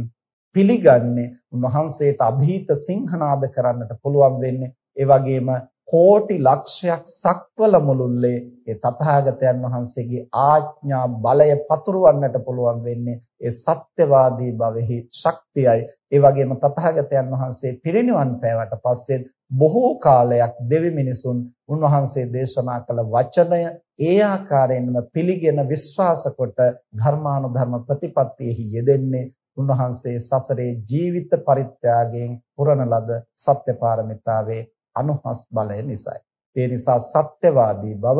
පිළිගන්නේ උන්වහන්සේට અભීත සිංහනාද කරන්නට පුළුවන් වෙන්නේ. ඒ වගේම කෝටි ලක්ෂයක් සක්වල මුළුල්ලේ ඒ තථාගතයන් වහන්සේගේ ආඥා බලය පතුරවන්නට පුළුවන් වෙන්නේ ඒ සත්‍යවාදී භවෙහි ශක්තියයි. ඒ වගේම තථාගතයන් වහන්සේ පිරිනිවන් පෑවට පස්සේ බොහෝ කාලයක් දෙවි මිනිසුන් උන්වහන්සේ දේශනා කළ වචනය ඒ ආකාරයෙන්ම පිළිගෙන විශ්වාස කොට ධර්මානුධර්ම ප්‍රතිපත්තියෙහි යෙදෙන්නේ උන්වහන්සේ සසරේ ජීවිත පරිත්‍යාගයෙන් පුරන ලද සත්‍ය පාරමිතාවේ අනුහස් බලය නිසායි. ඒ නිසා සත්‍යවාදී බව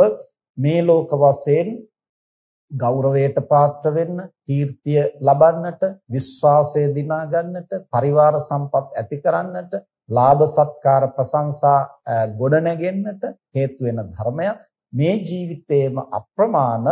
මේ ලෝක වශයෙන් ගෞරවයට පාත්‍ර වෙන්න, කීර්තිය ලබන්නට, විශ්වාසය දිනා ගන්නට, පරිවාර සම්පත් ඇති කරන්නට, ලාභ සත්කාර ප්‍රශංසා ගොඩනැගෙන්නට හේතු වෙන ධර්මයක්. මේ ජීවිතේම අප්‍රමාණ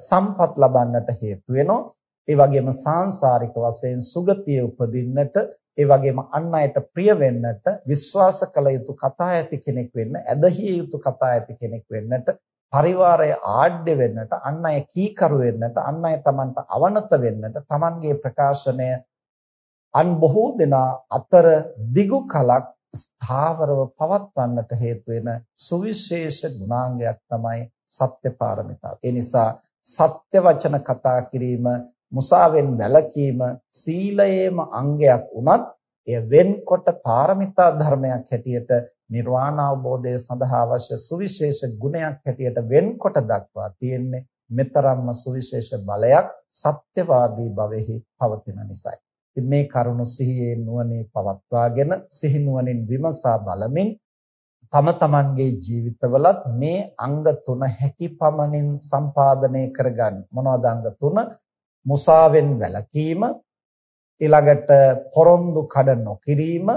සම්පත් ලබන්නට හේතු වෙනවා. ඒ වගේම සාංශාරික වශයෙන් සුගතිය උපදින්නට ඒ වගේම අන් අයට ප්‍රිය වෙන්නට විශ්වාස කළ යුතු කතා ඇති කෙනෙක් වෙන්න, ඇදහිය යුතු කතා ඇති කෙනෙක් වෙන්නට, පරිවාරය ආඩ්‍ය වෙන්නට, අන් අය කීකරු වෙන්නට, අන් අය Tamanට අවනත වෙන්නට, Tamanගේ ප්‍රකාශනය අන් බොහෝ දෙනා අතර දිගු කලක් ස්ථාවරව පවත්වන්නට හේතු වෙන සුවිශේෂ ගුණාංගයක් තමයි සත්‍ය පාරමිතාව. ඒ නිසා සත්‍ය වචන කතා කිරීම මුසාවෙන් වැළකීම සීලයේම අංගයක් වුණත් එය වෙන්කොට පාරමිතා ධර්මයක් හැටියට නිර්වාණ අවබෝධය සඳහා අවශ්‍ය සුවිශේෂ ගුණයක් හැටියට වෙන්කොට දක්වා තියෙන්නේ මෙතරම්ම සුවිශේෂ බලයක් සත්‍යවාදී භවෙහි පවතින නිසායි. ඉතින් මේ කරුණ සිහියේ නුවණේ පවත්වාගෙන සිහි නුවණින් විමසා බලමින් තම තමන්ගේ ජීවිතවලත් මේ අංග තුන හැකි පමණින් සම්පාදනය කරගන්න. මොනවද අංග තුන? මුසාවෙන් වැළකීම, ඊළඟට පොරොන්දු කඩ නොකිරීම,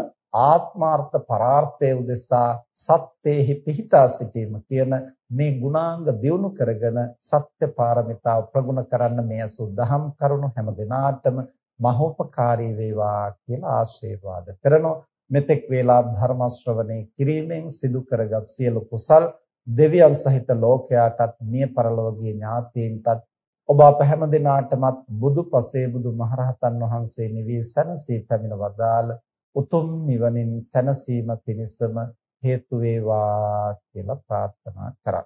ආත්මාර්ථ පරාර්ථයේ උදෙසා සත්‍යෙහි පිහිටා සිටීම කියන මේ ගුණාංග දියුණු කරගෙන සත්‍ය පාරමිතාව ප්‍රගුණ කරන්න මේ අසුද්ධහම් කරුණු හැම දිනාටම මහෝපකාරී වේවා කියලා ආශිර්වාද කරනවා මෙතෙක් වේලා ධර්ම ශ්‍රවණේ කිරීමෙන් සිදු කරගත් සියලු කුසල් දෙවියන් සහිත ලෝකයාටත් මිය පරලෝකීය ඥාතීන්ටත් ඔබ අප හැම දිනාටමත් බුදු පසේ බුදු මහරහතන් වහන්සේ නිවී සැනසී පැමිණ වදාළ උතුම් නිවනින් සැනසීම පිණිසම හේතු වේවා කියලා ප්‍රාර්ථනා කරා.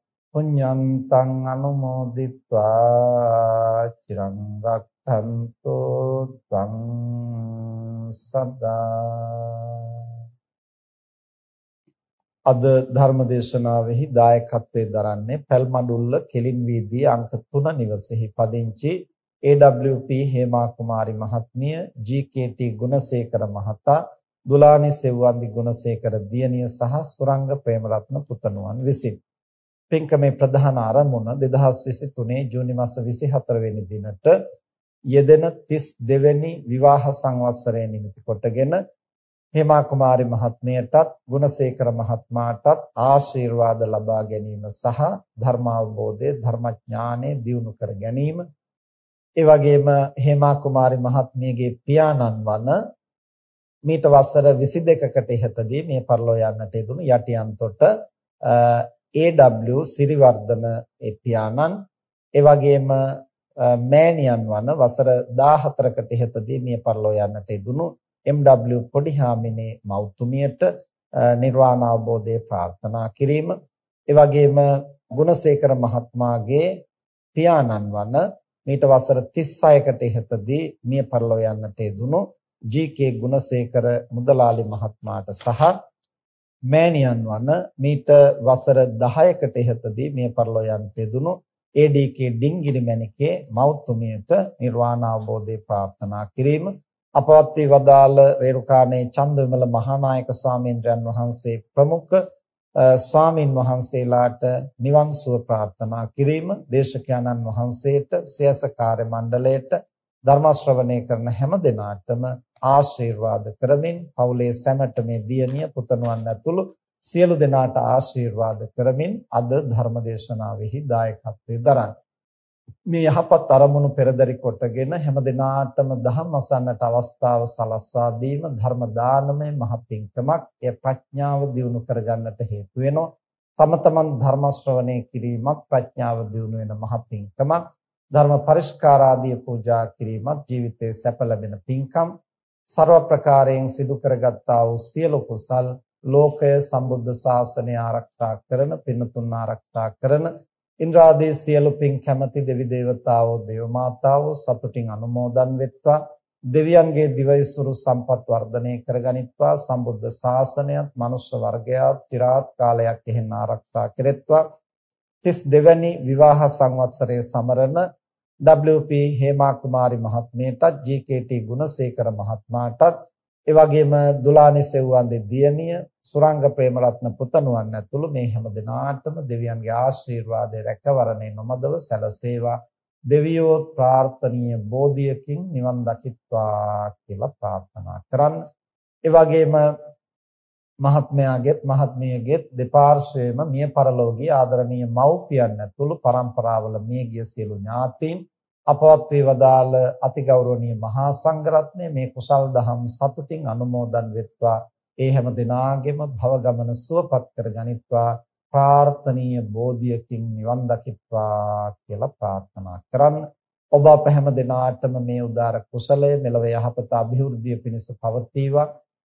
පුඤ්ඤන්තං අනුමෝදිත්වා චිරං රක් රක්ඛන්තෝ ත්වං සදා අද ධර්මදේශනාවෙහි දායකත්වයේ දරන්නේ පැල්මඩුල්ල කෙලින් වීදියේ අංක 3 නිවසේහි පදිංචි AWP හේමා කුමාරි මහත්මිය GKT ගුණසේකර මහතා දුලානි සෙව්වන්දි ගුණසේකර දියණිය සහ සුරංග ප්‍රේමරත්න පුතණුවන් විසින්. පින්කමේ ප්‍රධාන ආරමුණ 2023 ජූනි මාස 24 වෙනි දිනට යෙදෙන 32 වෙනි විවාහ සංවත්සරය නිමිති කොටගෙන හේමා කුමාරි මහත්මියටත් ගුණසේකර මහත්මයාටත් ආශිර්වාද ලබා ගැනීම සහ ධර්මාවබෝධය ධර්මඥානෙ දියුණු කර ගැනීම. ඒ වගේම හේමා කුමාරි මහත්මියගේ පියාණන් වන මීට වසර 22කට ඉහතදී මේ පරලෝ යන්නට යෙදුණු යටියන්තොට AW සිරිවර්ධන ඒ පියාණන් ඒ වගේම මෑණියන් වන වසර 14කට ඉහතදී මිය පරලෝ යන්නට යෙදුණු MW පොඩිහාමිනේ මෞතුමියට නිර්වාණ අවබෝධය ප්‍රාර්ථනා කිරීම. ඒ වගේම ගුණසේකර මහත්මයාගේ පියාණන් වන මීට වසර 36කට ඉහතදී මිය පරලෝ යන්නට යෙදුණු ජී.කේ ගුණසේකර මුදලාලි මහත්මයාට සහ මෑණියන් වන මීට වසර 10කට ඉහතදී මිය පරලෝ යන්නට යෙදුණු ADK ඩිංගිරි මැණිකේ මෞතුමියට නිර්වාණ අවබෝධය ප්‍රාර්ථනා කිරීම. අපවත් වී වදාළ රේරුකාණේ චන්දවිමල මහානායක ස්වාමීන් වහන්සේ ප්‍රමුඛ ස්වාමින් වහන්සේලාට නිවන් සුව ප්‍රාර්ථනා කිරීම. දේශකයන්න් වහන්සේට සියස කාර්ය මණ්ඩලයට ධර්ම ශ්‍රවණය කරන හැම දිනාටම ආශිර්වාද කරමින් පවුලේ සැමට මේ දියණිය පුතණුවන් ඇතුළු සියලු දෙනාට ආශිර්වාද කරමින් අද ධර්ම දේශනාවෙහි දායකත්වයෙන් දරන්නේ. මේ යහපත් අරමුණු පෙරදරි කොටගෙන හැම දිනාටම ධම්ම අසන්නට අවස්ථාව සලස්වා දීම ධර්ම දානමය මහ පිංකමක්. එය ප්‍රඥාව දියුණු කරගන්නට හේතු වෙනවා. තම තමන් ධර්ම ශ්‍රවණය කිරීමත් ප්‍රඥාව දියුණු වෙන මහ පිංකමක්. ධර්ම පරිස්කාරාදී පූජා කිරීමත් ජීවිතයේ සැප ලැබෙන පිංකම්. ਸਰව ප්‍රකාරයෙන් සිදු කරගත්තා වූ සියලු කුසල් ලෝකය සම්බුද්ධ ශාසනය ආරක්ෂා කරන පින්තුන් ආරක්ෂා කරන ඉන්ද්‍රාදී සියලු පින් කැමැති දෙවි දේවතාවෝ දේව මාතාවෝ සතුටින් අනුමෝදන් වෙත්වා. දෙවියන්ගේ දිවයිසුරු සම්පත් වර්ධනය කරගනිත්වා. සම්බුද්ධ ශාසනයත් මනුෂ්‍ය වර්ගයාත් চিරාත් කාලයක් එහෙන් ආරක්ෂා කෙරෙත්වා. 32 වැනි විවාහ සංවත්සරයේ සමරන WP හේමා කුමාරි මහත්මියටත් GKT ගුණසේකර මහත්මයාටත් ඒ වගේම දුලානි සෙව්වන්දේ දියණිය සුරංග ප්‍රේමරත්න පුතණුවන් ඇතුළු මේ හැම දිනාටම දෙවියන්ගේ ආශිර්වාදය රැකවරණේ නොමදව සැලසේවා දෙවියෝ ප්‍රාර්ථනීය බෝධියකින් නිවන් දකිත්වා කියලා ප්‍රාර්ථනා කරන්න. ඒ වගේම මහත්මයාගෙත් මහත්මියගෙත් දෙපාර්ශ්වයේම මිය පරලෝකීය ආදරණීය මව්පියන් ඇතුළු පරම්පරාවල මියගිය සියලු ඥාතීන් අපවත් වේ වදාළ අතිගෞරවනීය මහා සංඝරත්නය මේ කුසල් දහම් සතුටින් අනුමෝදන් වෙත්වා ඒ හැම දිනාගෙම භව ගමන සුවපත් කර ගනිත්වා ප්‍රාර්ථනීය බෝධියකින් නිවන් දකිත්වා කියලා ප්‍රාර්ථනා කරන්න. ඔබ අප හැම දිනාටම මේ උදාර කුසලය මෙලව යහපත અભිවෘද්ධිය පිණිස පවතිවා.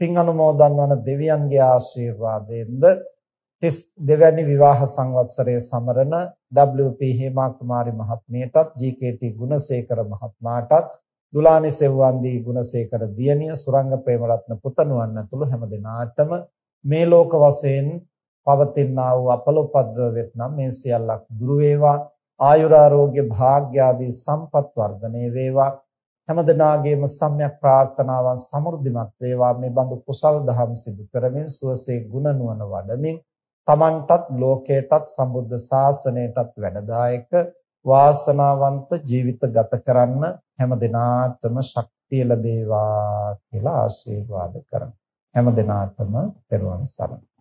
පින් අනුමෝදන් වන දෙවියන්ගේ ආශිර්වාදයෙන්ද තිස් දෙවැනි විවාහ සංවත්සරයේ සමරන WP හේමා කුමාරි මහත්මියටත් GKT ගුණසේකර මහත්මයාටත් දුලානි සෙව්වන්දී ගුණසේකර දියණිය සුරංග ප්‍රේමරත්න පුතණුවන් ඇතුළු හැම දෙනාටම මේ ලෝක වශයෙන් පවතිනා වූ අපලෝපද්‍රව වෙත්නම් මේ සියල්ලක් දුරු වේවා. ආයුරාෝග්‍ය භාග්ය ආදී සම්පත් වර්ධනය වේවා. හැමදෙනාගේම සම්‍යක් ප්‍රාර්ථනාවන් සමෘද්ධිමත් වේවා. මේ බඳු කුසල් දහම් සිදු කරමින් සුවසේ ගුණ නුවණ වඩමින් තමන්ටත් ලෝකයටත් සම්බුද්ධ ශාසනයටත් වැඩදායක වාසනාවන්ත ජීවිත ගත කරන්න හැමදෙනාටම ශක්තිය ලැබේවා කියලා ආශිර්වාද කරමි. හැමදෙනාටම තෙරුවන් සරණයි.